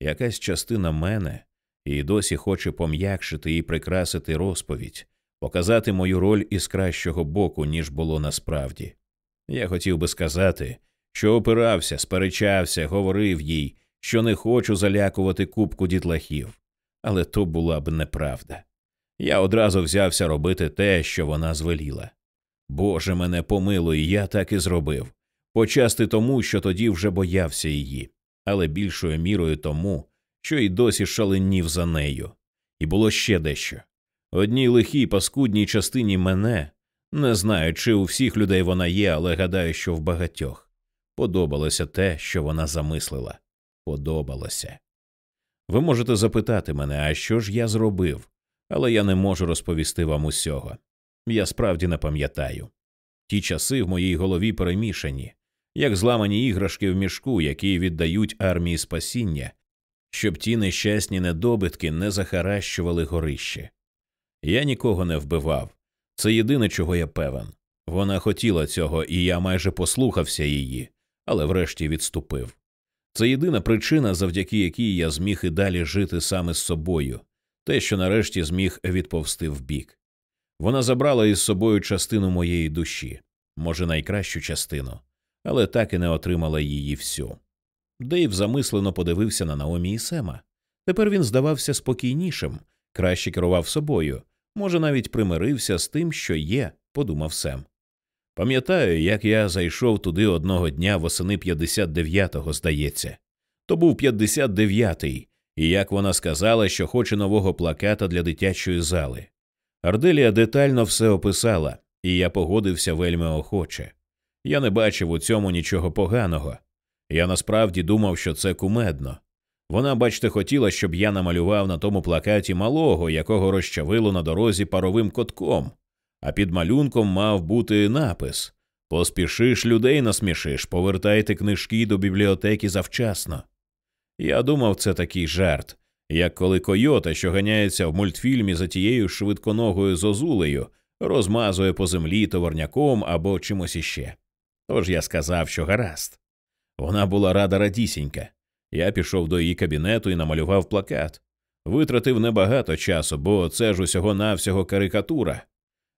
Якась частина мене і досі хоче пом'якшити і прикрасити розповідь, показати мою роль із кращого боку, ніж було насправді. Я хотів би сказати, що опирався, сперечався, говорив їй, що не хочу залякувати кубку дітлахів, але то була б неправда. Я одразу взявся робити те, що вона звеліла. Боже мене помилуй, я так і зробив. Почасти тому, що тоді вже боявся її, але більшою мірою тому, що й досі шаленів за нею. І було ще дещо. Одній лихій паскудній частині мене не знаю, чи у всіх людей вона є, але гадаю, що в багатьох подобалося те, що вона замислила. Подобалося. Ви можете запитати мене, а що ж я зробив, але я не можу розповісти вам усього. Я справді не пам'ятаю. Ті часи в моїй голові перемішані, як зламані іграшки в мішку, які віддають армії спасіння, щоб ті нещасні недобитки не захаращували горище. Я нікого не вбивав. Це єдине, чого я певен. Вона хотіла цього, і я майже послухався її, але врешті відступив. Це єдина причина, завдяки якій я зміг і далі жити саме з собою, те, що нарешті зміг відповсти вбік. Вона забрала із собою частину моєї душі, може, найкращу частину, але так і не отримала її всю. Дейв замислено подивився на Наомі і Сема. Тепер він здавався спокійнішим, краще керував собою, може, навіть примирився з тим, що є, подумав Сем. Пам'ятаю, як я зайшов туди одного дня восени 59-го, здається. То був 59-й, і як вона сказала, що хоче нового плаката для дитячої зали. Арделія детально все описала, і я погодився вельми охоче. Я не бачив у цьому нічого поганого. Я насправді думав, що це кумедно. Вона, бачте, хотіла, щоб я намалював на тому плакаті малого, якого розчавило на дорозі паровим котком, а під малюнком мав бути напис Поспішиш людей насмішиш, повертайте книжки до бібліотеки завчасно. Я думав, це такий жарт, як коли койота, що ганяється в мультфільмі за тією швидконогою зозулею, розмазує по землі товарняком або чимось іще. Тож я сказав, що гаразд. Вона була рада радісінька. Я пішов до її кабінету і намалював плакат. Витратив небагато часу, бо це ж усього навсього карикатура.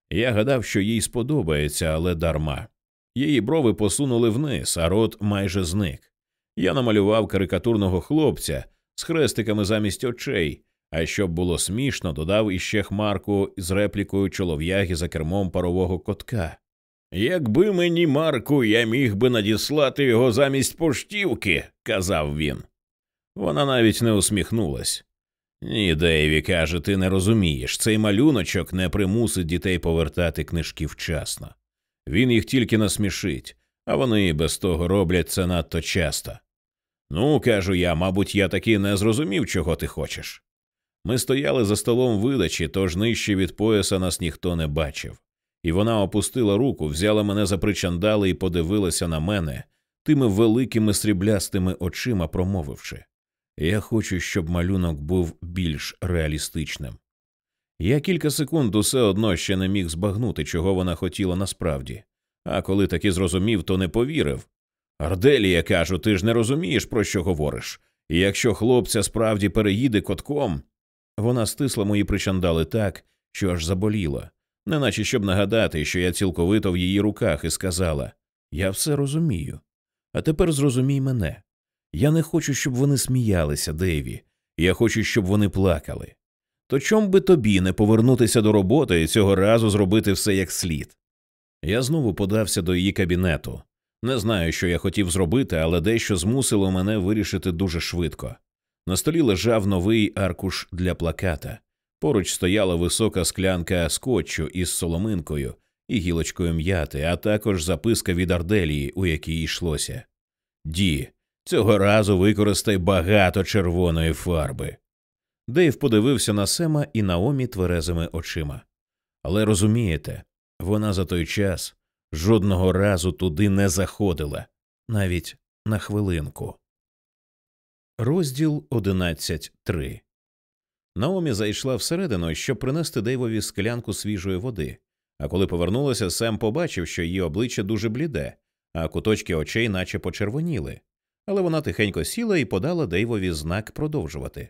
Я гадав, що їй сподобається, але дарма. Її брови посунули вниз, а рот майже зник. Я намалював карикатурного хлопця з хрестиками замість очей, А щоб було смішно, додав іще хмарку з реплікою чолов'яги за кермом парового котка. Якби мені Марку, я міг би надіслати його замість поштівки, казав він. Вона навіть не усміхнулась. Ні, Дейві, каже, ти не розумієш, цей малюночок не примусить дітей повертати книжки вчасно. Він їх тільки насмішить, а вони без того роблять це надто часто. Ну, кажу я, мабуть, я таки не зрозумів, чого ти хочеш. Ми стояли за столом видачі, тож нижче від пояса нас ніхто не бачив, і вона опустила руку, взяла мене за причандали і подивилася на мене тими великими сріблястими очима, промовивши Я хочу, щоб малюнок був більш реалістичним. Я кілька секунд усе одно ще не міг збагнути, чого вона хотіла насправді, а коли таки зрозумів, то не повірив. Арделія, кажу, ти ж не розумієш, про що говориш. І якщо хлопця справді переїде котком. Вона стисла мої причандали так, що аж заболіла, неначе щоб нагадати, що я цілковито в її руках, і сказала Я все розумію. А тепер зрозумій мене. Я не хочу, щоб вони сміялися, Дейві. Я хочу, щоб вони плакали. То чом би тобі не повернутися до роботи і цього разу зробити все як слід? Я знову подався до її кабінету. Не знаю, що я хотів зробити, але дещо змусило мене вирішити дуже швидко. На столі лежав новий аркуш для плаката. Поруч стояла висока склянка скотчу із соломинкою і гілочкою м'яти, а також записка від Арделії, у якій йшлося. Ді, цього разу використай багато червоної фарби. Дейв подивився на Сема і Наомі тверезими очима. Але розумієте, вона за той час жодного разу туди не заходила, навіть на хвилинку. Розділ 11.3 Наомі зайшла всередину, щоб принести Дейвові склянку свіжої води. А коли повернулася, Сем побачив, що її обличчя дуже бліде, а куточки очей наче почервоніли. Але вона тихенько сіла і подала Дейвові знак продовжувати.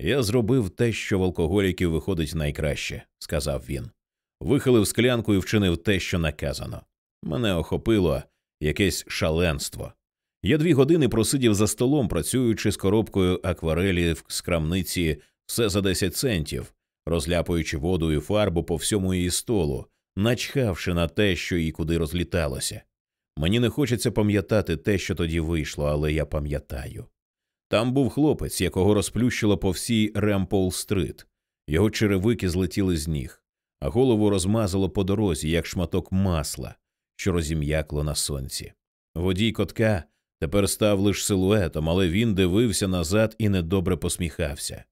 Я зробив те, що в алкоголіків виходить найкраще, сказав він. Вихилив склянку і вчинив те, що наказано. Мене охопило якесь шаленство. Я дві години просидів за столом, працюючи з коробкою акварелі в скрамниці все за 10 центів, розляпуючи воду і фарбу по всьому її столу, начхавши на те, що і куди розліталося. Мені не хочеться пам'ятати те, що тоді вийшло, але я пам'ятаю. Там був хлопець, якого розплющило по всій Ремпол-стрит. Його черевики злетіли з ніг, а голову розмазало по дорозі, як шматок масла, що розім'якло на сонці. Водій котка тепер став лише силуетом, але він дивився назад і недобре посміхався.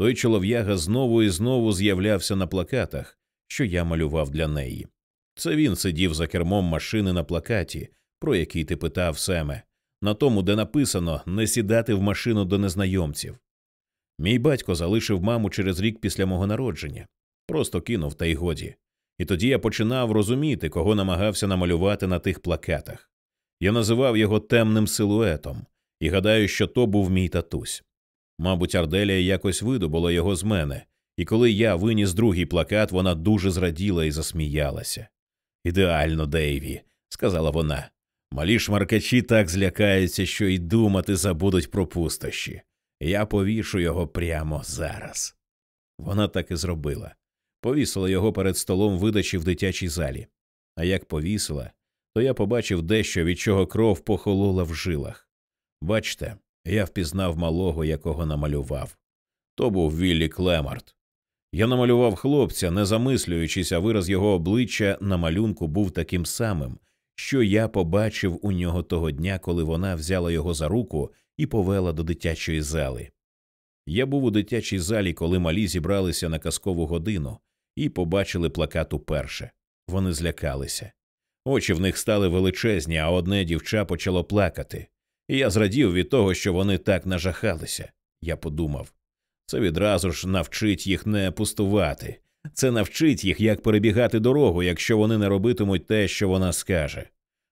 Той чолов'яга знову і знову з'являвся на плакатах, що я малював для неї. Це він сидів за кермом машини на плакаті, про який ти питав Семе, на тому, де написано не сідати в машину до незнайомців. Мій батько залишив маму через рік після мого народження, просто кинув та й годі. І тоді я починав розуміти, кого намагався намалювати на тих плакатах. Я називав його темним силуетом і гадаю, що то був мій татусь. Мабуть, Арделія якось видобула його з мене, і коли я виніс другий плакат, вона дуже зраділа і засміялася. Ідеально, Дейві, сказала вона. Малі шмаркачі так злякаються, що й думати забудуть про пустощі. Я повішу його прямо зараз. Вона так і зробила. Повісила його перед столом видачі в дитячій залі. А як повісила, то я побачив дещо, від чого кров похолола в жилах. Бачте, я впізнав малого, якого намалював. То був Віллі Клемарт. Я намалював хлопця, не замислюючись, а вираз його обличчя на малюнку був таким самим, що я побачив у нього того дня, коли вона взяла його за руку і повела до дитячої зали. Я був у дитячій залі, коли малі зібралися на казкову годину і побачили плакат уперше. Вони злякалися. Очі в них стали величезні, а одне дівча почало плакати. І я зрадів від того, що вони так нажахалися. Я подумав це відразу ж навчить їх не пустувати, це навчить їх, як перебігати дорогу, якщо вони не робитимуть те, що вона скаже.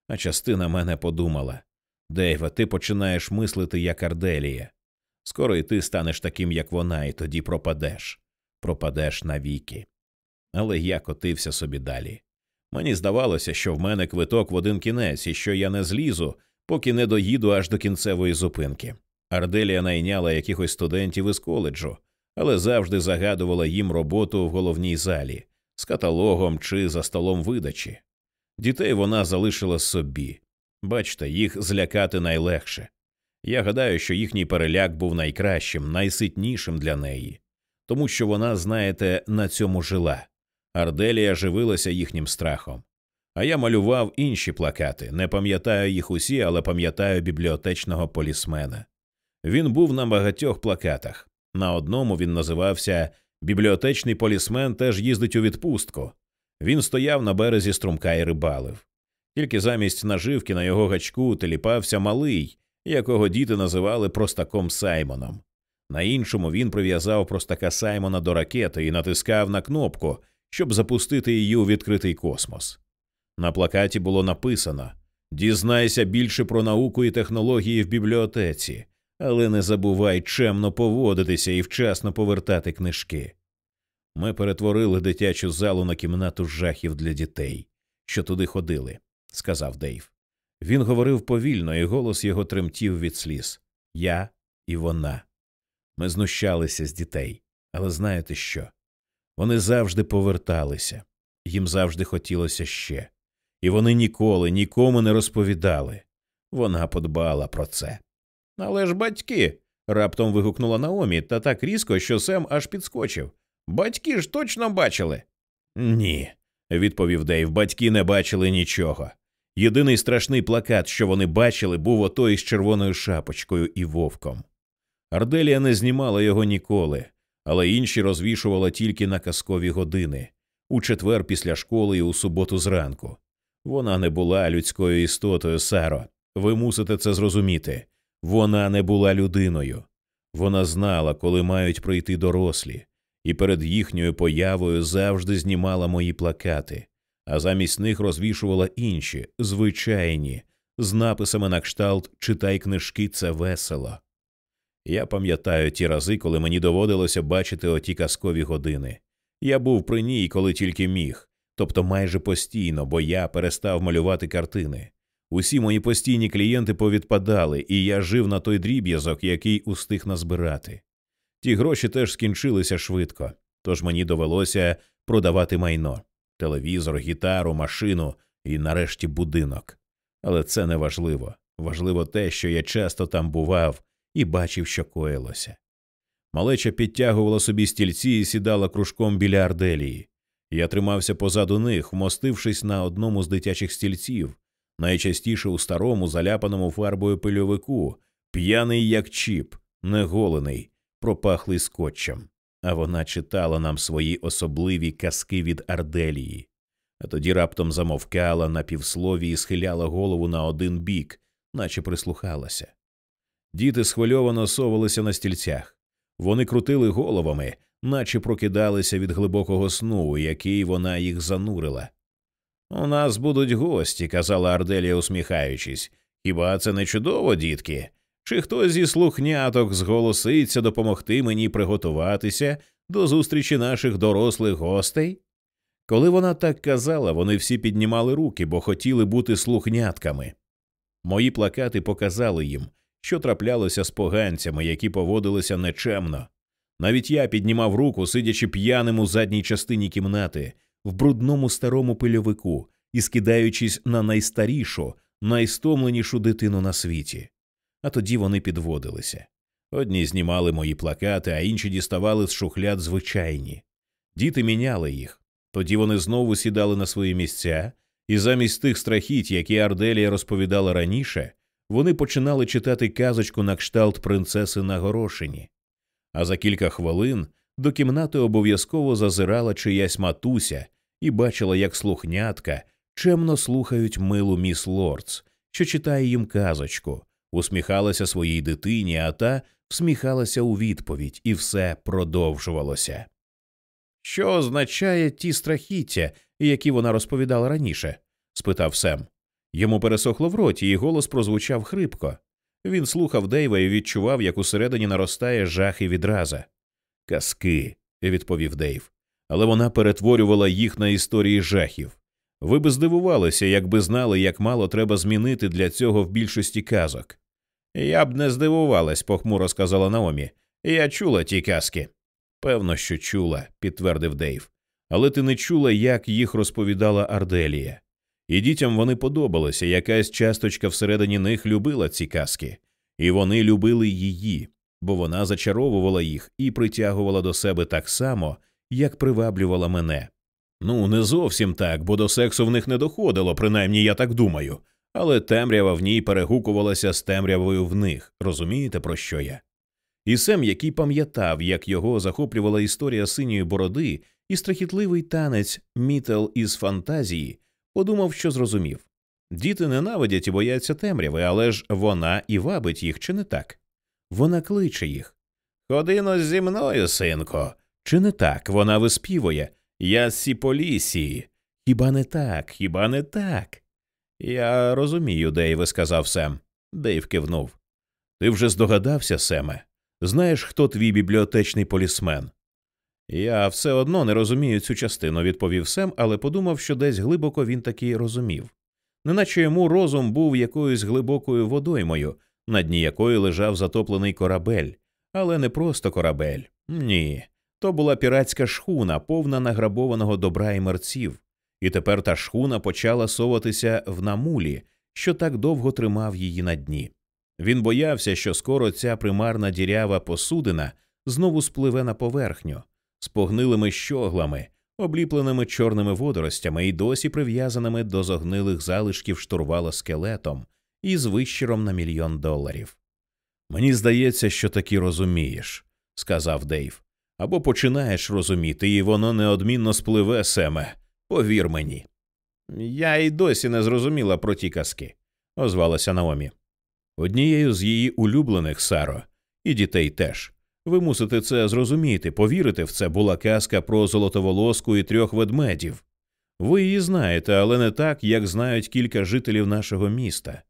А частина мене подумала Дейва, ти починаєш мислити як Арделія. Скоро і ти станеш таким, як вона, і тоді пропадеш, пропадеш навіки. Але я котився собі далі. Мені здавалося, що в мене квиток в один кінець і що я не злізу, поки не доїду аж до кінцевої зупинки. Арделія найняла якихось студентів із коледжу, але завжди загадувала їм роботу в головній залі з каталогом чи за столом видачі. Дітей вона залишила собі. Бачте, їх злякати найлегше. Я гадаю, що їхній переляк був найкращим, найситнішим для неї, тому що вона, знаєте, на цьому жила. Арделія живилася їхнім страхом. А я малював інші плакати. Не пам'ятаю їх усі, але пам'ятаю бібліотечного полісмена. Він був на багатьох плакатах. На одному він називався Бібліотечний полісмен теж їздить у відпустку. Він стояв на березі струмка і рибалив. Тільки замість наживки на його гачку теліпався малий, якого діти називали простаком Саймоном. На іншому він прив'язав простака Саймона до ракети і натискав на кнопку, щоб запустити її у відкритий космос. На плакаті було написано Дізнайся більше про науку і технології в бібліотеці, але не забувай чемно поводитися і вчасно повертати книжки. Ми перетворили дитячу залу на кімнату жахів для дітей, що туди ходили, сказав Дейв. Він говорив повільно, і голос його тремтів від сліз Я і вона. Ми знущалися з дітей, але знаєте що? Вони завжди поверталися, їм завжди хотілося ще, і вони ніколи нікому не розповідали. Вона подбала про це. Але ж батьки. раптом вигукнула Наомі та так різко, що Сем аж підскочив. Батьки ж точно бачили. Ні, відповів Дейв. Батьки не бачили нічого. Єдиний страшний плакат, що вони бачили, був отой з червоною шапочкою і вовком. Арделія не знімала його ніколи, але інші розвішувала тільки на казкові години у четвер після школи і у суботу зранку. Вона не була людською істотою, Саро. Ви мусите це зрозуміти. Вона не була людиною. Вона знала, коли мають прийти дорослі, і перед їхньою появою завжди знімала мої плакати, а замість них розвішувала інші, звичайні, з написами на кшталт Читай книжки, це весело. Я пам'ятаю ті рази, коли мені доводилося бачити оті казкові години. Я був при ній, коли тільки міг, тобто майже постійно, бо я перестав малювати картини. Усі мої постійні клієнти повідпадали, і я жив на той дріб'язок, який устиг назбирати. Ті гроші теж скінчилися швидко, тож мені довелося продавати майно телевізор, гітару, машину і нарешті будинок. Але це не важливо. Важливо те, що я часто там бував і бачив, що коїлося. Малеча підтягувала собі стільці і сідала кружком біля арделії. Я тримався позаду них, вмостившись на одному з дитячих стільців, найчастіше у старому, заляпаному фарбою пильовику, п'яний як чіп, неголений, пропахлий скотчем. А вона читала нам свої особливі казки від Арделії, а тоді раптом замовкала на півслові і схиляла голову на один бік, наче прислухалася. Діти схвильовано совалися на стільцях. Вони крутили головами, наче прокидалися від глибокого сну, у який вона їх занурила. У нас будуть гості, казала Арделія, усміхаючись. Хіба це не чудово, дітки? Чи хтось зі слухняток зголоситься допомогти мені приготуватися до зустрічі наших дорослих гостей? Коли вона так казала, вони всі піднімали руки, бо хотіли бути слухнятками. Мої плакати показали їм, що траплялося з поганцями, які поводилися нечемно. Навіть я піднімав руку, сидячи п'яним у задній частині кімнати, в брудному старому пильовику і скидаючись на найстарішу, найстомленішу дитину на світі. А тоді вони підводилися. Одні знімали мої плакати, а інші діставали з шухляд звичайні. Діти міняли їх. Тоді вони знову сідали на свої місця, і замість тих страхіть, які Арделія розповідала раніше, вони починали читати казочку на кшталт принцеси на горошині. А за кілька хвилин до кімнати обов'язково зазирала чиясь матуся і бачила, як слухнятка чемно слухають милу міс Лордс, що читає їм казочку, усміхалася своїй дитині, а та всміхалася у відповідь, і все продовжувалося. Що означає ті страхіття, які вона розповідала раніше? спитав Сем. Йому пересохло в роті, і голос прозвучав хрипко. Він слухав Дейва і відчував, як усередині наростає жах і відраза. Казки, відповів Дейв, але вона перетворювала їх на історії жахів. Ви би здивувалися, якби знали, як мало треба змінити для цього в більшості казок. Я б не здивувалась, похмуро сказала Наомі. Я чула ті казки. Певно, що чула, підтвердив Дейв. Але ти не чула, як їх розповідала Арделія. І дітям вони подобалися, якась часточка всередині них любила ці казки, і вони любили її, бо вона зачаровувала їх і притягувала до себе так само, як приваблювала мене. Ну, не зовсім так, бо до сексу в них не доходило, принаймні я так думаю, але темрява в ній перегукувалася з темрявою в них. Розумієте, про що я? І Сем, який пам'ятав, як його захоплювала історія синьої бороди і страхітливий танець мітел із фантазії, подумав, що зрозумів. Діти ненавидять і бояться темряви, але ж вона і вабить їх, чи не так? Вона кличе їх. Ходино зі мною, синко. Чи не так? Вона виспівує. Я Сіполісії. Хіба не так, хіба не так? Я розумію, Дейве, сказав Сем. Дейв кивнув. Ти вже здогадався, Семе? Знаєш, хто твій бібліотечний полісмен? Я все одно не розумію цю частину, відповів Сем, але подумав, що десь глибоко він таки розумів. Неначе йому розум був якоюсь глибокою водоймою, на дні якої лежав затоплений корабель, але не просто корабель. Ні. То була піратська шхуна, повна награбованого добра і мерців, і тепер та шхуна почала соватися в намулі, що так довго тримав її на дні. Він боявся, що скоро ця примарна дірява посудина знову спливе на поверхню з погнилими щоглами, обліпленими чорними водоростями і досі прив'язаними до зогнилих залишків штурвала скелетом і з вищиром на мільйон доларів. Мені здається, що таки розумієш, сказав Дейв. Або починаєш розуміти, і воно неодмінно спливе семе. Повір мені. Я й досі не зрозуміла про ті казки, озвалася Наомі. Однією з її улюблених Саро, і дітей теж. Ви мусите це зрозуміти, повірити в це була казка про золотоволоску і трьох ведмедів. Ви її знаєте, але не так, як знають кілька жителів нашого міста.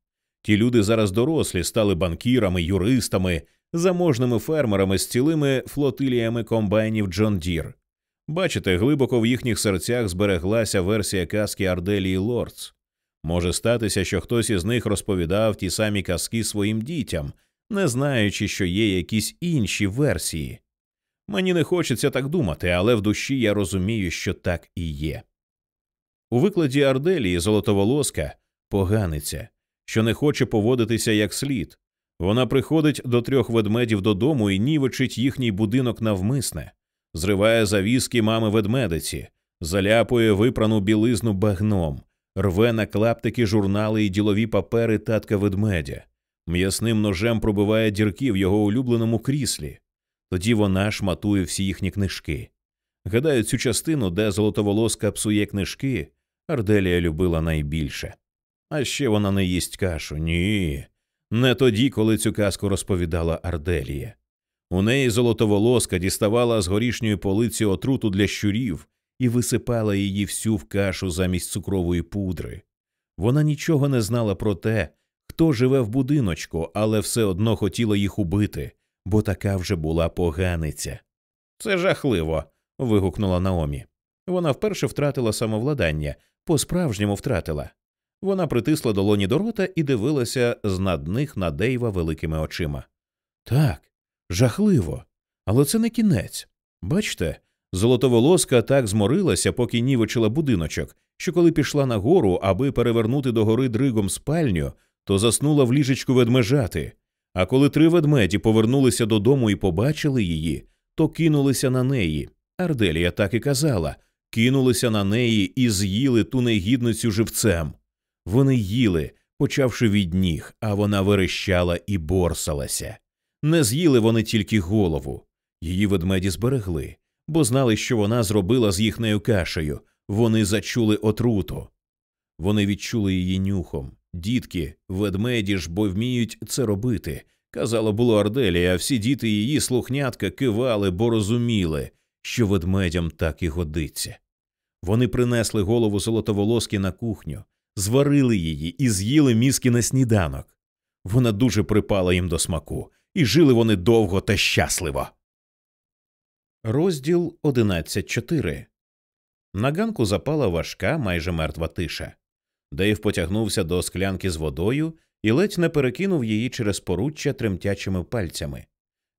Ті люди зараз дорослі, стали банкірами, юристами, заможними фермерами з цілими флотиліями комбайнів Джон Дір. Бачите, глибоко в їхніх серцях збереглася версія казки Арделії Лордс. Може статися, що хтось із них розповідав ті самі казки своїм дітям, не знаючи, що є якісь інші версії. Мені не хочеться так думати, але в душі я розумію, що так і є. У викладі Арделії золотоволоска поганиця, що не хоче поводитися як слід. Вона приходить до трьох ведмедів додому і нівечить їхній будинок навмисне, зриває завіски мами ведмедиці, заляпує випрану білизну багном, рве на клаптики журнали і ділові папери татка ведмедя, м'ясним ножем пробиває дірки в його улюбленому кріслі. Тоді вона шматує всі їхні книжки. Гадаю, цю частину, де золотоволоска псує книжки, Арделія любила найбільше. А ще вона не їсть кашу. Ні. Не тоді, коли цю казку розповідала Арделія. У неї золотоволоска діставала з горішньої полиці отруту для щурів і висипала її всю в кашу замість цукрової пудри. Вона нічого не знала про те, хто живе в будиночку, але все одно хотіла їх убити, бо така вже була поганиця. Це жахливо. вигукнула Наомі. Вона вперше втратила самовладання, по справжньому втратила. Вона притисла долоні до рота і дивилася з над них на Дейва великими очима. Так, жахливо, але це не кінець. Бачте, золотоволоска так зморилася, поки нівечила будиночок, що коли пішла нагору, аби перевернути догори дригом спальню, то заснула в ліжечку ведмежати. А коли три ведмеді повернулися додому і побачили її, то кинулися на неї. Арделія так і казала кинулися на неї і з'їли ту негідницю живцем. Вони їли, почавши від ніг, а вона верещала і борсалася. Не з'їли вони тільки голову. Її ведмеді зберегли, бо знали, що вона зробила з їхнею кашею. Вони зачули отруту. Вони відчули її нюхом. Дітки, ведмеді ж, бо вміють це робити. Казала було Арделія, а всі діти її слухнятка кивали, бо розуміли, що ведмедям так і годиться. Вони принесли голову золотоволоски на кухню, зварили її і з'їли мізки на сніданок. Вона дуже припала їм до смаку, і жили вони довго та щасливо. Розділ 11.4 На ганку запала важка, майже мертва тиша. Дейв потягнувся до склянки з водою і ледь не перекинув її через поруччя тремтячими пальцями.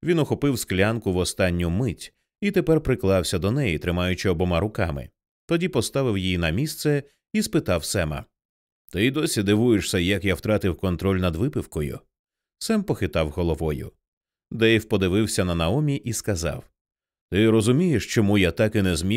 Він охопив склянку в останню мить, і тепер приклався до неї, тримаючи обома руками. Тоді поставив її на місце і спитав Сема Ти й досі дивуєшся, як я втратив контроль над випивкою? Сем похитав головою. Дейв подивився на Наомі і сказав Ти розумієш, чому я так і не зміг